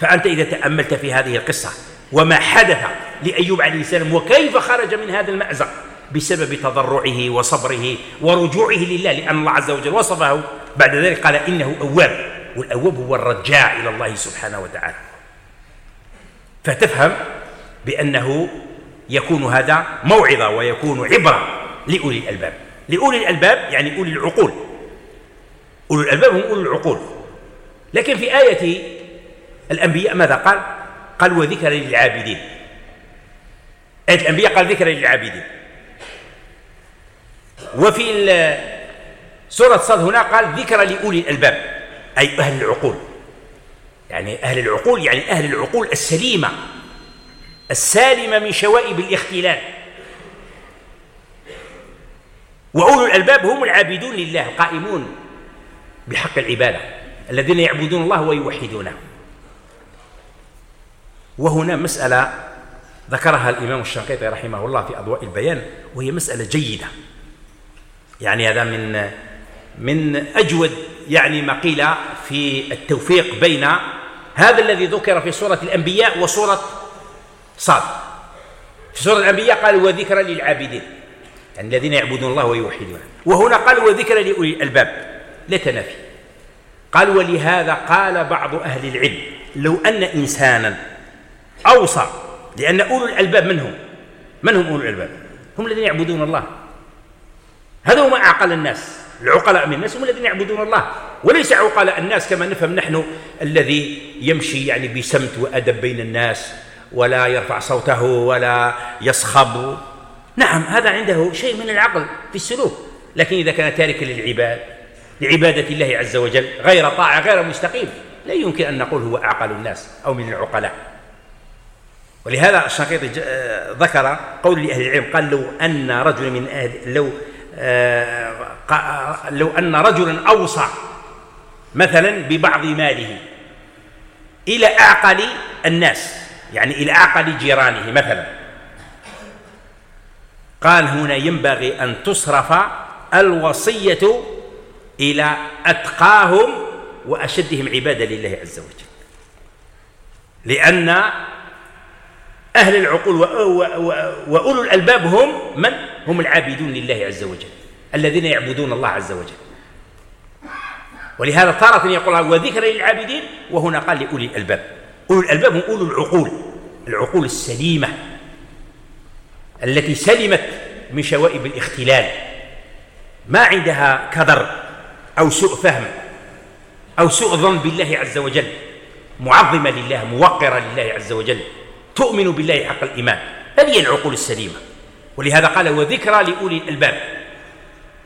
فأنت إذا تأملت في هذه القصة وما حدث لأيوب عليه السلام وكيف خرج من هذا المأزق؟ بسبب تضرعه وصبره ورجوعه لله لأن الله عز وجل وصفه. بعد ذلك قال إنه أواب والأواب هو الرجاع إلى الله سبحانه وتعالى. فتفهم بأنه يكون هذا موعظة ويكون عبرة لأولي الألباب. لأولي الألباب يعني أولي العقول. أولي الألباب هم أولي العقول. لكن في آية الأنبياء ماذا قال؟ قال وذكر للعابدين. آية الأنبياء قال ذكر للعابدين. وفي سورة صاد هنا قال ذكر لأولي الألباب أي أهل العقول. يعني أهل العقول يعني أهل العقول السليمة السالمة من شوائب الاختلال. وأولو الألباب هم العابدون لله القائمون بحق العبادة الذين يعبدون الله ويوحدونه. وهنا مسألة ذكرها الإمام الشنقيطي رحمه الله في أضواء البيان وهي مسألة جيدة. يعني هذا من من أجود يعني ما قيل في التوفيق بين هذا الذي ذكر في سورة الأنبياء وسورة صاد. في سورة الأنبياء قال وذكر للعابدين يعني الذين يعبدون الله ويوحدونه. وهنا قال وذكر لأولي الألباب لا تنافي. قال ولهذا قال بعض أهل العلم لو أن إنسانا أوصى لأن أولو الألباب من هم؟ من هم أولو الألباب؟ هم الذين يعبدون الله هذا هو ما أعقل الناس العقلاء من الناس هم الذين يعبدون الله وليس عقلاء الناس كما نفهم نحن الذي يمشي يعني بسمت وأدب بين الناس ولا يرفع صوته ولا يصخب نعم هذا عنده شيء من العقل في السلوك لكن إذا كان تاركا للعباد لعبادة الله عز وجل غير طاعة غير مستقيم لا يمكن أن نقول هو أعقل الناس أو من العقلاء ولهذا الشنقيطي ذكر قول لأهل العلم قال لو أن رجل من أهل لو آه، لو أن رجلا أوصى مثلا ببعض ماله إلى أعقل الناس يعني إلى أعقل جيرانه مثلا. قال هنا ينبغي أن تصرف الوصية إلى أتقاهم وأشدهم عبادة لله عز وجل. لأن أهل العقول وأولو الألباب هم من؟ هم العابدون لله عز وجل الذين يعبدون الله عز وجل. ولهذا تارة يقول وذكر للعابدين وهنا قال لأولي الألباب. أولو الألباب هم أولو العقول العقول السليمة التي سلمت من شوائب الاختلال. ما عندها كدر أو سوء فهم أو سوء ظن بالله عز وجل. معظمة لله موقرة لله عز وجل. تؤمن بالله حق الإيمان هذه العقول السليمة. ولهذا قال وذكرى لأولي الألباب.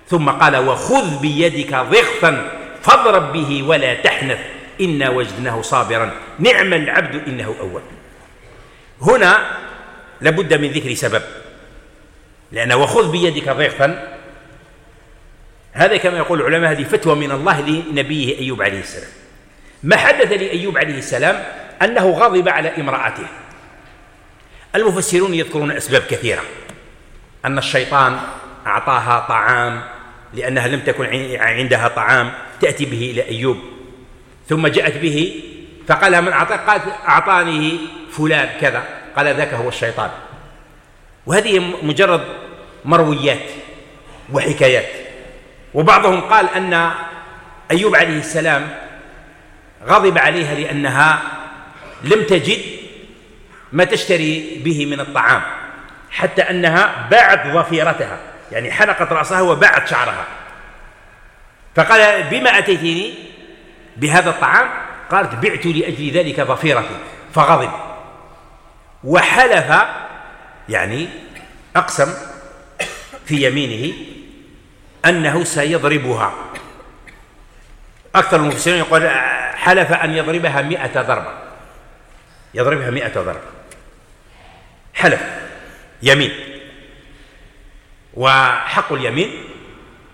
ثم قال وخذ بيدك ضغطا فاضرب به ولا تحنث إنا وجدناه صابرا. نعم العبد إنه أول. هنا لابد من ذكر سبب. لأن وخذ بيدك ضغطا هذا كما يقول العلماء هذه فتوى من الله لنبيه أيوب عليه السلام. ما حدث لأيوب عليه السلام؟ أنه غضب على امرأته. المفسرون يذكرون أسباب كثيرة. أن الشيطان أعطاها طعام لأنها لم تكن عندها طعام تأتي به إلى أيوب. ثم جاءت به فقال من أعطاك قالت أعطاني فلان كذا. قال ذاك هو الشيطان. وهذه مجرد مرويات وحكايات. وبعضهم قال أن أيوب عليه السلام غضب عليها لأنها لم تجد ما تشتري به من الطعام حتى أنها باعت ظفيرتها يعني حلقت رأسها وباعت شعرها. فقال بما أتيتني بهذا الطعام؟ قالت بعت لأجل ذلك ظفيرتي فغضب. وحلف يعني أقسم في يمينه أنه سيضربها. أكثر المفسرين يقول حلف أن يضربها مئة ضربة. يضربها مئة ضربة. حلف يمين. وحق اليمين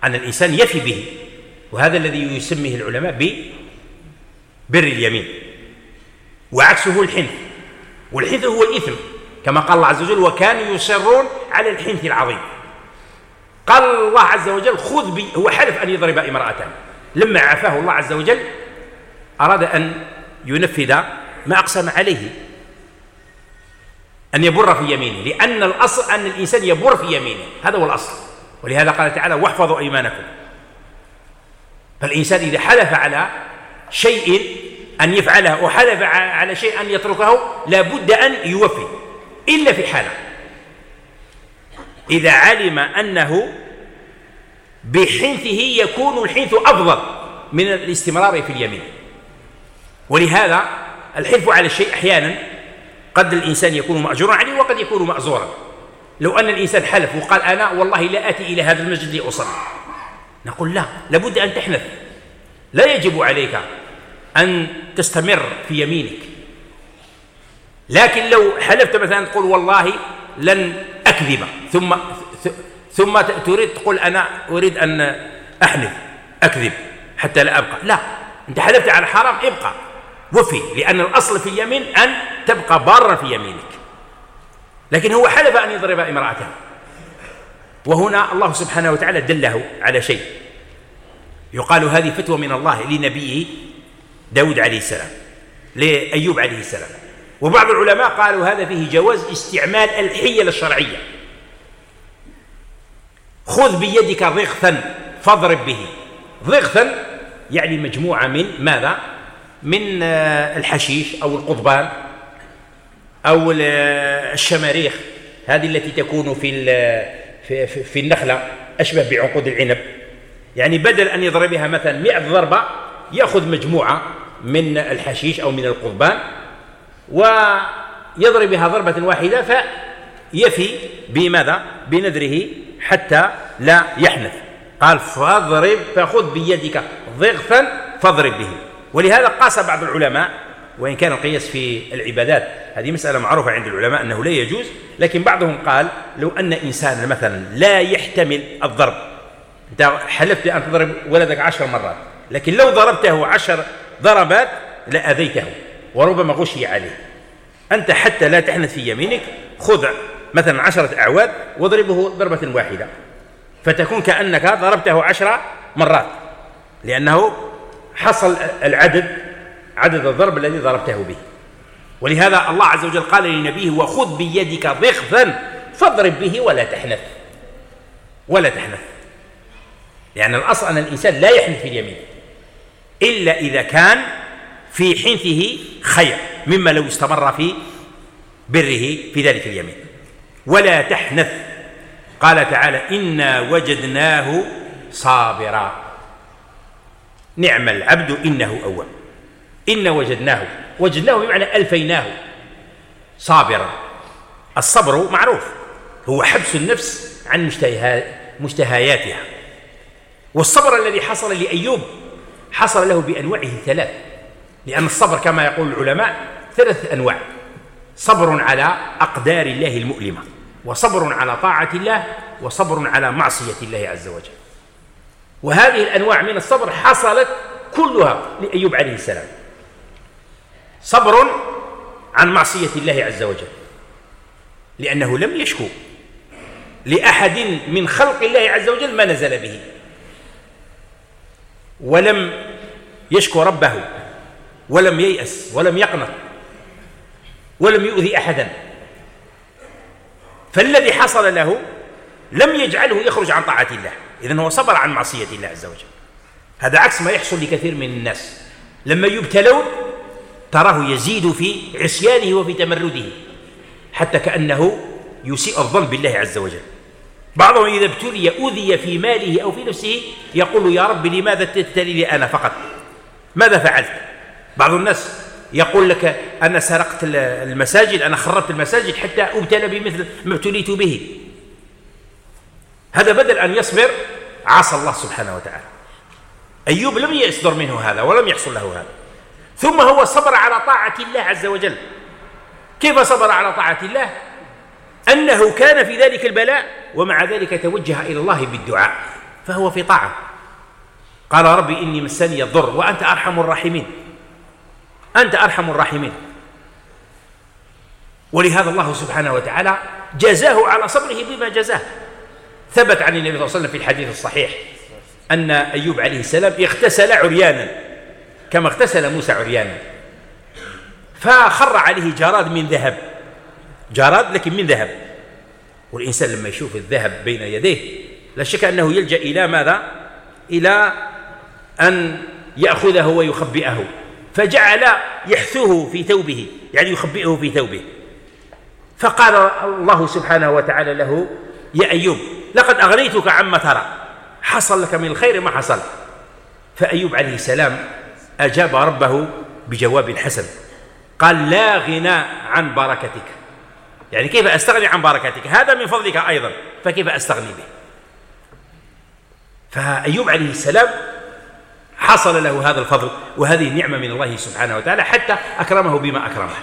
أن الإنسان يفي به وهذا الذي يسميه العلماء ببر اليمين. وعكسه الحنث والحنث هو الإثم كما قال الله عز وجل وكانوا يصرون على الحنث العظيم قال الله عز وجل خذ بي هو حلف أن يضرب امرأة لما عفاه الله عز وجل أراد أن ينفذ ما أقسم عليه أن يبر في يمينه لأن الأصل أن الإنسان يبر في يمينه هذا هو الأصل. ولهذا قال تعالى واحفظوا أيمانكم. فالإنسان إذا حلف على شيء أن يفعله وحلف على شيء أن يتركه لابد أن يوفي إلا في حالة. إذا علم أنه بحنثه يكون الحنث أفضل من الاستمرار في اليمين. ولهذا الحلف على الشيء أحيانا قد الإنسان يكون مأجورا عليه وقد يكون مأزورا. لو أن الإنسان حلف وقال أنا والله لا آتي إلى هذا المسجد لأصلي. نقول لا لابد أن تحنث لا يجب عليك أن تستمر في يمينك. لكن لو حلفت مثلا تقول والله لن أكذب ثم ثم تريد تقول أنا أريد أن أحلف أكذب حتى لا أبقى. لا أنت حلفت على حرام ابقى. وفي لأن الأصل في اليمين أن تبقى بارا في يمينك. لكن هو حلف أن يضرب امرأته وهنا الله سبحانه وتعالى دله على شيء. يقال هذه فتوى من الله لنبيه داود عليه السلام لأيوب عليه السلام. وبعض العلماء قالوا هذا فيه جواز استعمال الحيل الشرعية. خذ بيدك ضغثا فاضرب به. ضغثا يعني مجموعة من ماذا؟ من آه، الحشيش أو القضبان أو الشماريخ هذه التي تكون في في في النخلة أشبه بعقود العنب. يعني بدل أن يضربها مثلا 100 ضربة يأخذ مجموعة من الحشيش أو من القضبان ويضرب بها ضربة واحدة فيفي بماذا؟ بنذره حتى لا يحنث. قال فاضرب فخذ بيدك ضغثا فاضرب به. ولهذا قاس بعض العلماء وإن كان القياس في العبادات هذه مسألة معروفة عند العلماء أنه لا يجوز لكن بعضهم قال لو أن إنسان مثلا لا يحتمل الضرب أنت حلفت بأن تضرب ولدك عشر مرات لكن لو ضربته عشر ضربات لأذيته وربما غشي عليه. أنت حتى لا تحنث في يمينك خذ مثلا عشرة أعواد واضربه ضربة واحدة فتكون كأنك ضربته عشر مرات لأنه حصل العدد عدد الضرب الذي ضربته به. ولهذا الله عز وجل قال لنبيه وخذ بيدك ضغثا فاضرب به ولا تحنث. ولا تحنث. لأن الأصل أن الإنسان لا يحنث في اليمين إلا إذا كان في حنثه خير مما لو استمر في بره في ذلك اليمين. ولا تحنث. قال تعالى إنا وجدناه صابرا. نعم العبد إنه أواب إن وجدناه. وجدناه بمعنى ألفيناه. صابرا. الصبر معروف. هو حبس النفس عن مشتهياتها. والصبر الذي حصل لأيوب حصل له بأنواعه ثلاث. لأن الصبر كما يقول العلماء ثلاث أنواع. صبر على أقدار الله المؤلمة وصبر على طاعة الله وصبر على معصية الله عز وجل. وهذه الأنواع من الصبر حصلت كلها لأيوب عليه السلام. صبر عن معصية الله عز وجل لأنه لم يشكو لأحد من خلق الله عز وجل ما نزل به ولم يشكو ربه ولم ييأس ولم يقنط ولم يؤذي أحدا. فالذي حصل له لم يجعله يخرج عن طاعة الله. إذن هو صبر عن معصية الله عز وجل. هذا عكس ما يحصل لكثير من الناس. لما يبتلون تراه يزيد في عصيانه وفي تمرده حتى كأنه يسيء الظن بالله عز وجل. بعضهم إذا ابتلي أذي في ماله أو في نفسه يقول يا رب لماذا تبتلي لي أنا فقط؟ ماذا فعلت؟ بعض الناس يقول لك أنا سرقت المساجد أنا خربت المساجد حتى أبتلى بمثل ما ابتليت به. هذا بدل أن يصبر عصى الله سبحانه وتعالى. أيوب لم يصدر منه هذا ولم يحصل له هذا. ثم هو صبر على طاعة الله عز وجل. كيف صبر على طاعة الله؟ أنه كان في ذلك البلاء ومع ذلك توجه إلى الله بالدعاء فهو في طاعة. قال ربي إني مسني الضر وأنت أرحم الراحمين. أنت أرحم الراحمين. ولهذا الله سبحانه وتعالى جزاه على صبره بما جزاه ثبت عن النبي صلى الله عليه وسلم في الحديث الصحيح أن أيوب عليه السلام اغتسل عريانا كما اغتسل موسى عريانا. فخر عليه جراد من ذهب. جراد لكن من ذهب. والإنسان لما يشوف الذهب بين يديه لا شك أنه يلجأ إلى ماذا؟ إلى أن يأخذه ويخبئه. فجعل يحثه في ثوبه يعني يخبئه في ثوبه. فقال الله سبحانه وتعالى له يا أيوب لقد أغنيتك عما ترى. حصل لك من الخير ما حصل. فأيوب عليه السلام أجاب ربه بجواب حسن. قال لا غنى عن بركتك. يعني كيف أستغني عن بركتك؟ هذا من فضلك أيضا. فكيف أستغني به؟ فأيوب عليه السلام حصل له هذا الفضل وهذه النعمة من الله سبحانه وتعالى حتى أكرمه بما أكرمه.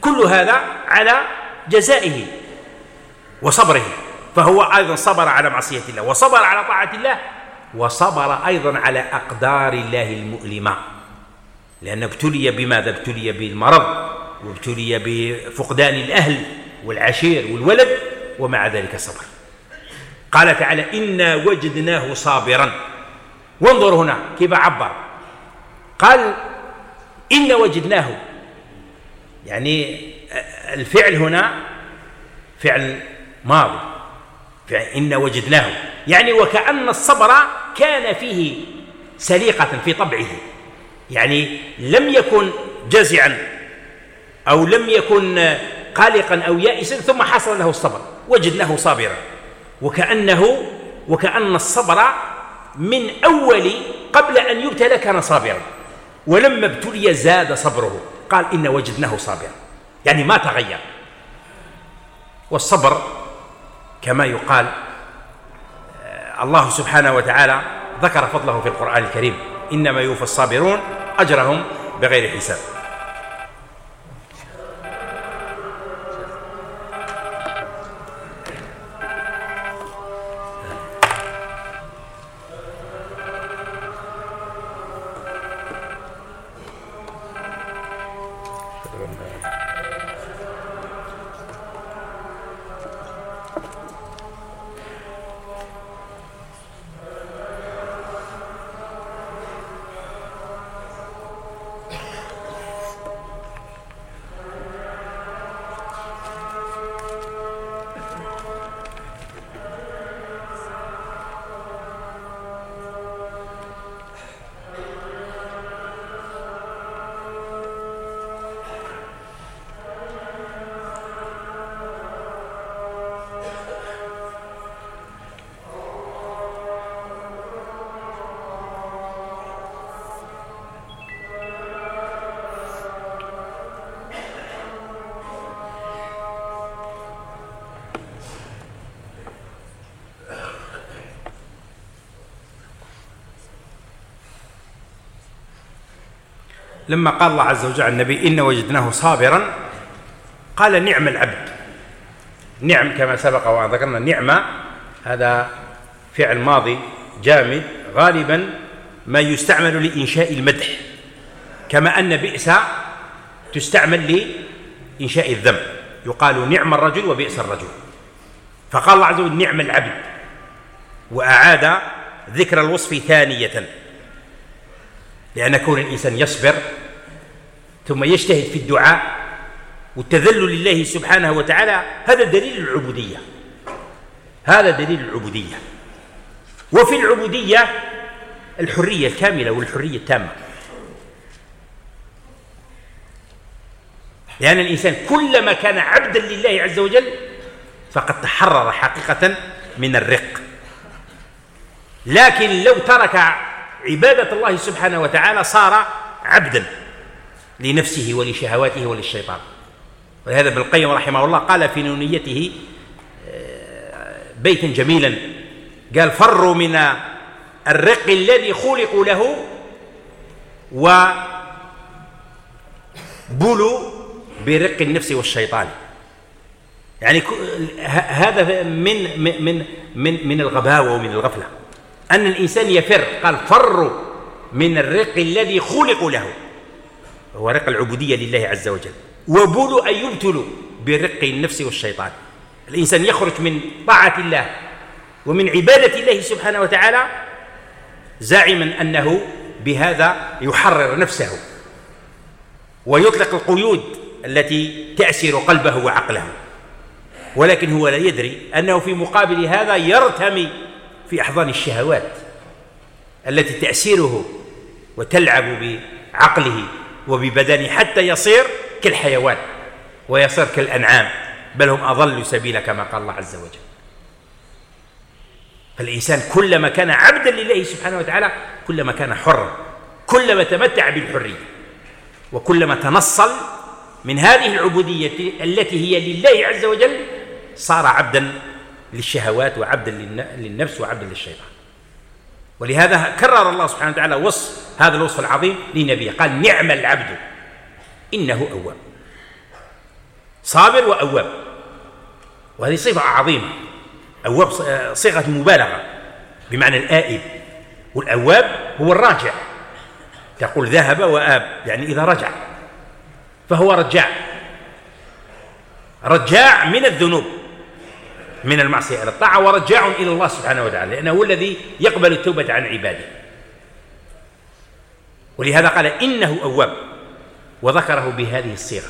كل هذا على جزائه وصبره. فهو أيضا صبر على معصية الله وصبر على طاعة الله وصبر أيضا على أقدار الله المؤلمة. لأنه ابتلي بماذا؟ ابتلي بالمرض وابتلي بفقدان الأهل والعشير والولد ومع ذلك صبر. قال تعالى إنا وجدناه صابرا. وانظر هنا كيف عبر. قال إن وجدناه. يعني الفعل هنا فعل ماضي. إن وجدناه. يعني وكأن الصبر كان فيه سليقة في طبعه. يعني لم يكن جزعا أو لم يكن قلقا أو يائسا ثم حصل له الصبر. وجدناه صابرا. وكأنه وكأن الصبر من أول قبل أن يبتلى كان صابرا. ولما ابتلي زاد صبره. قال إن وجدناه صابرا. يعني ما تغير. والصبر كما يقال آه، الله سبحانه وتعالى ذكر فضله في القرآن الكريم إنما يوفى الصابرون أجرهم بغير حساب. لما قال الله عز وجل عن النبي إن وجدناه صابرا قال نعم العبد. نعم كما سبق وذكرنا نعمة هذا فعل ماضي جامد غالبا ما يستعمل لإنشاء المدح كما أن بئس تستعمل لإنشاء الذم. يقال نعم الرجل وبئس الرجل. فقال الله عز وجل نعم العبد وأعاد ذكر الوصف ثانية. لأن كون الإنسان يصبر ثم يجتهد في الدعاء والتذلل لله سبحانه وتعالى هذا دليل العبودية. هذا دليل العبودية. وفي العبودية الحرية الكاملة والحرية التامة. لأن الإنسان كلما كان عبدا لله عز وجل فقد تحرر حقيقة من الرق. لكن لو ترك عبادة الله سبحانه وتعالى صار عبدا لنفسه ولشهواته وللشيطان. ولهذا ابن القيم رحمه الله قال في نونيته آه، بيتا جميلا قال فروا من الرق الذي خلقوا له وبلوا برق النفس والشيطان. يعني هذا من من من من الغباوة ومن الغفلة. أن الإنسان يفر. قال فروا من الرق الذي خلقوا له. هو رق العبودية لله عز وجل. وبلوا أن يبتلوا برق النفس والشيطان. الإنسان يخرج من طاعة الله ومن عبادة الله سبحانه وتعالى زاعما أنه بهذا يحرر نفسه. ويطلق القيود التي تأسر قلبه وعقله. ولكن هو لا يدري أنه في مقابل هذا يرتمي في أحضان الشهوات التي تأسره وتلعب بعقله وببدنه حتى يصير كالحيوان ويصير كالأنعام بل هم أضل سبيلا كما قال الله عز وجل. فالإنسان كلما كان عبدا لله سبحانه وتعالى كلما كان حرا كلما تمتع بالحرية وكلما تنصل من هذه العبودية التي هي لله عز وجل صار عبدا للشهوات وعبدا للنفس وعبدا للشيطان. ولهذا كرر الله سبحانه وتعالى وصف هذا الوصف العظيم لنبيه قال نعم العبد. إنه أواب. صابر وأواب. وهذه صفة عظيمة. أواب صيغة مبالغة بمعنى الآئب. والأواب هو الراجع. تقول ذهب وآب يعني إذا رجع. فهو رجاع. رجاع من الذنوب. من المعصية. إلى الطاعة ورجاع إلى الله سبحانه وتعالى لأنه هو الذي يقبل التوبة عن عباده. ولهذا قال إنه أواب وذكره بهذه الصيغة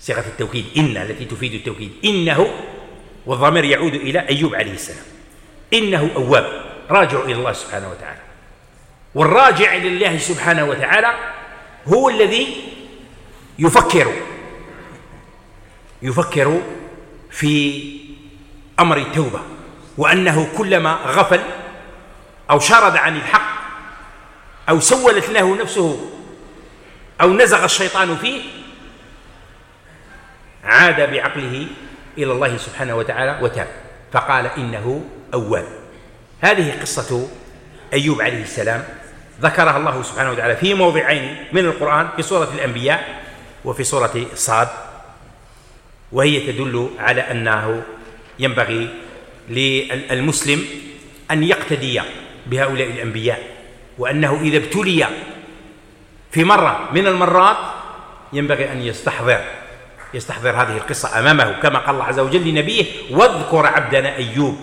صيغة التوكيد إن التي تفيد التوكيد إنه والضمير يعود إلى أيوب عليه السلام. إنه أواب راجع إلى الله سبحانه وتعالى. والراجع الله سبحانه وتعالى هو الذي يفكر يفكر في أمر التوبة وأنه كلما غفل أو شرد عن الحق أو سولت له نفسه أو نزغ الشيطان فيه عاد بعقله إلى الله سبحانه وتعالى وتاب فقال إنه أواب. هذه قصة أيوب عليه السلام ذكرها الله سبحانه وتعالى في موضعين من القرآن في سورة الأنبياء وفي سورة صاد وهي تدل على أنه ينبغي للمسلم أن يقتدي بهؤلاء الأنبياء وأنه إذا ابتلي في مرة من المرات ينبغي أن يستحضر يستحضر هذه القصة أمامه كما قال الله عز وجل لنبيه واذكر عبدنا أيوب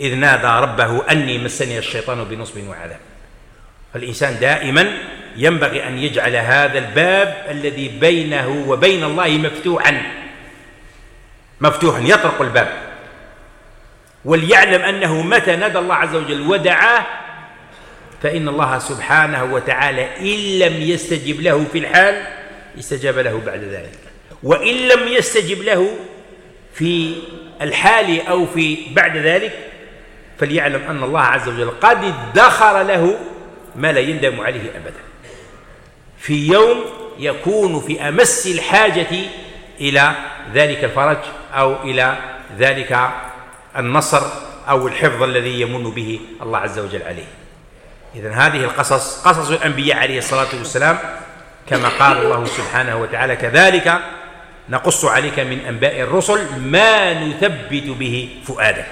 إذ نادى ربه أني مسني الشيطان بنصب وعذاب. فالإنسان دائما ينبغي أن يجعل هذا الباب الذي بينه وبين الله مفتوحا. مفتوحا يطرق الباب. وليعلم أنه متى نادى الله عز وجل ودعاه فإن الله سبحانه وتعالى إن لم يستجب له في الحال استجاب له بعد ذلك. وإن لم يستجب له في الحال أو في بعد ذلك فليعلم أن الله عز وجل قد ادخر له ما لا يندم عليه أبدا. في يوم يكون في أمس الحاجة إلى ذلك الفرج أو إلى ذلك النصر أو الحفظ الذي يمن به الله عز وجل عليه. إذن هذه القصص قصص الأنبياء عليه الصلاة والسلام كما قال الله سبحانه وتعالى كذلك نقص عليك من أنباء الرسل ما نثبت به فؤادك.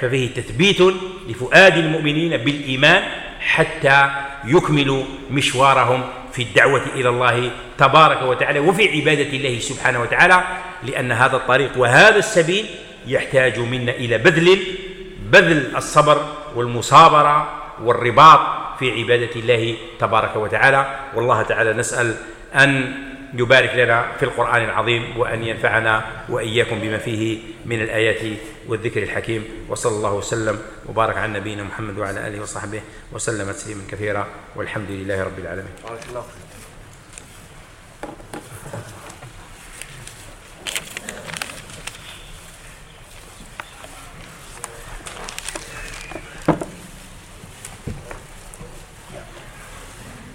ففيه تثبيت لفؤاد المؤمنين بالإيمان حتى يكملوا مشوارهم في الدعوة إلى الله تبارك وتعالى وفي عبادة الله سبحانه وتعالى لأن هذا الطريق وهذا السبيل يحتاج منا إلى بذل بذل الصبر والمصابرة والرباط في عبادة الله تبارك وتعالى. والله تعالى نسأل أن يبارك لنا في القرآن العظيم وأن ينفعنا وإياكم بما فيه من الآيات والذكر الحكيم. وصلى الله وسلم وبارك على نبينا محمد وعلى آله وصحبه وسلم تسليما كثيرا والحمد لله رب العالمين.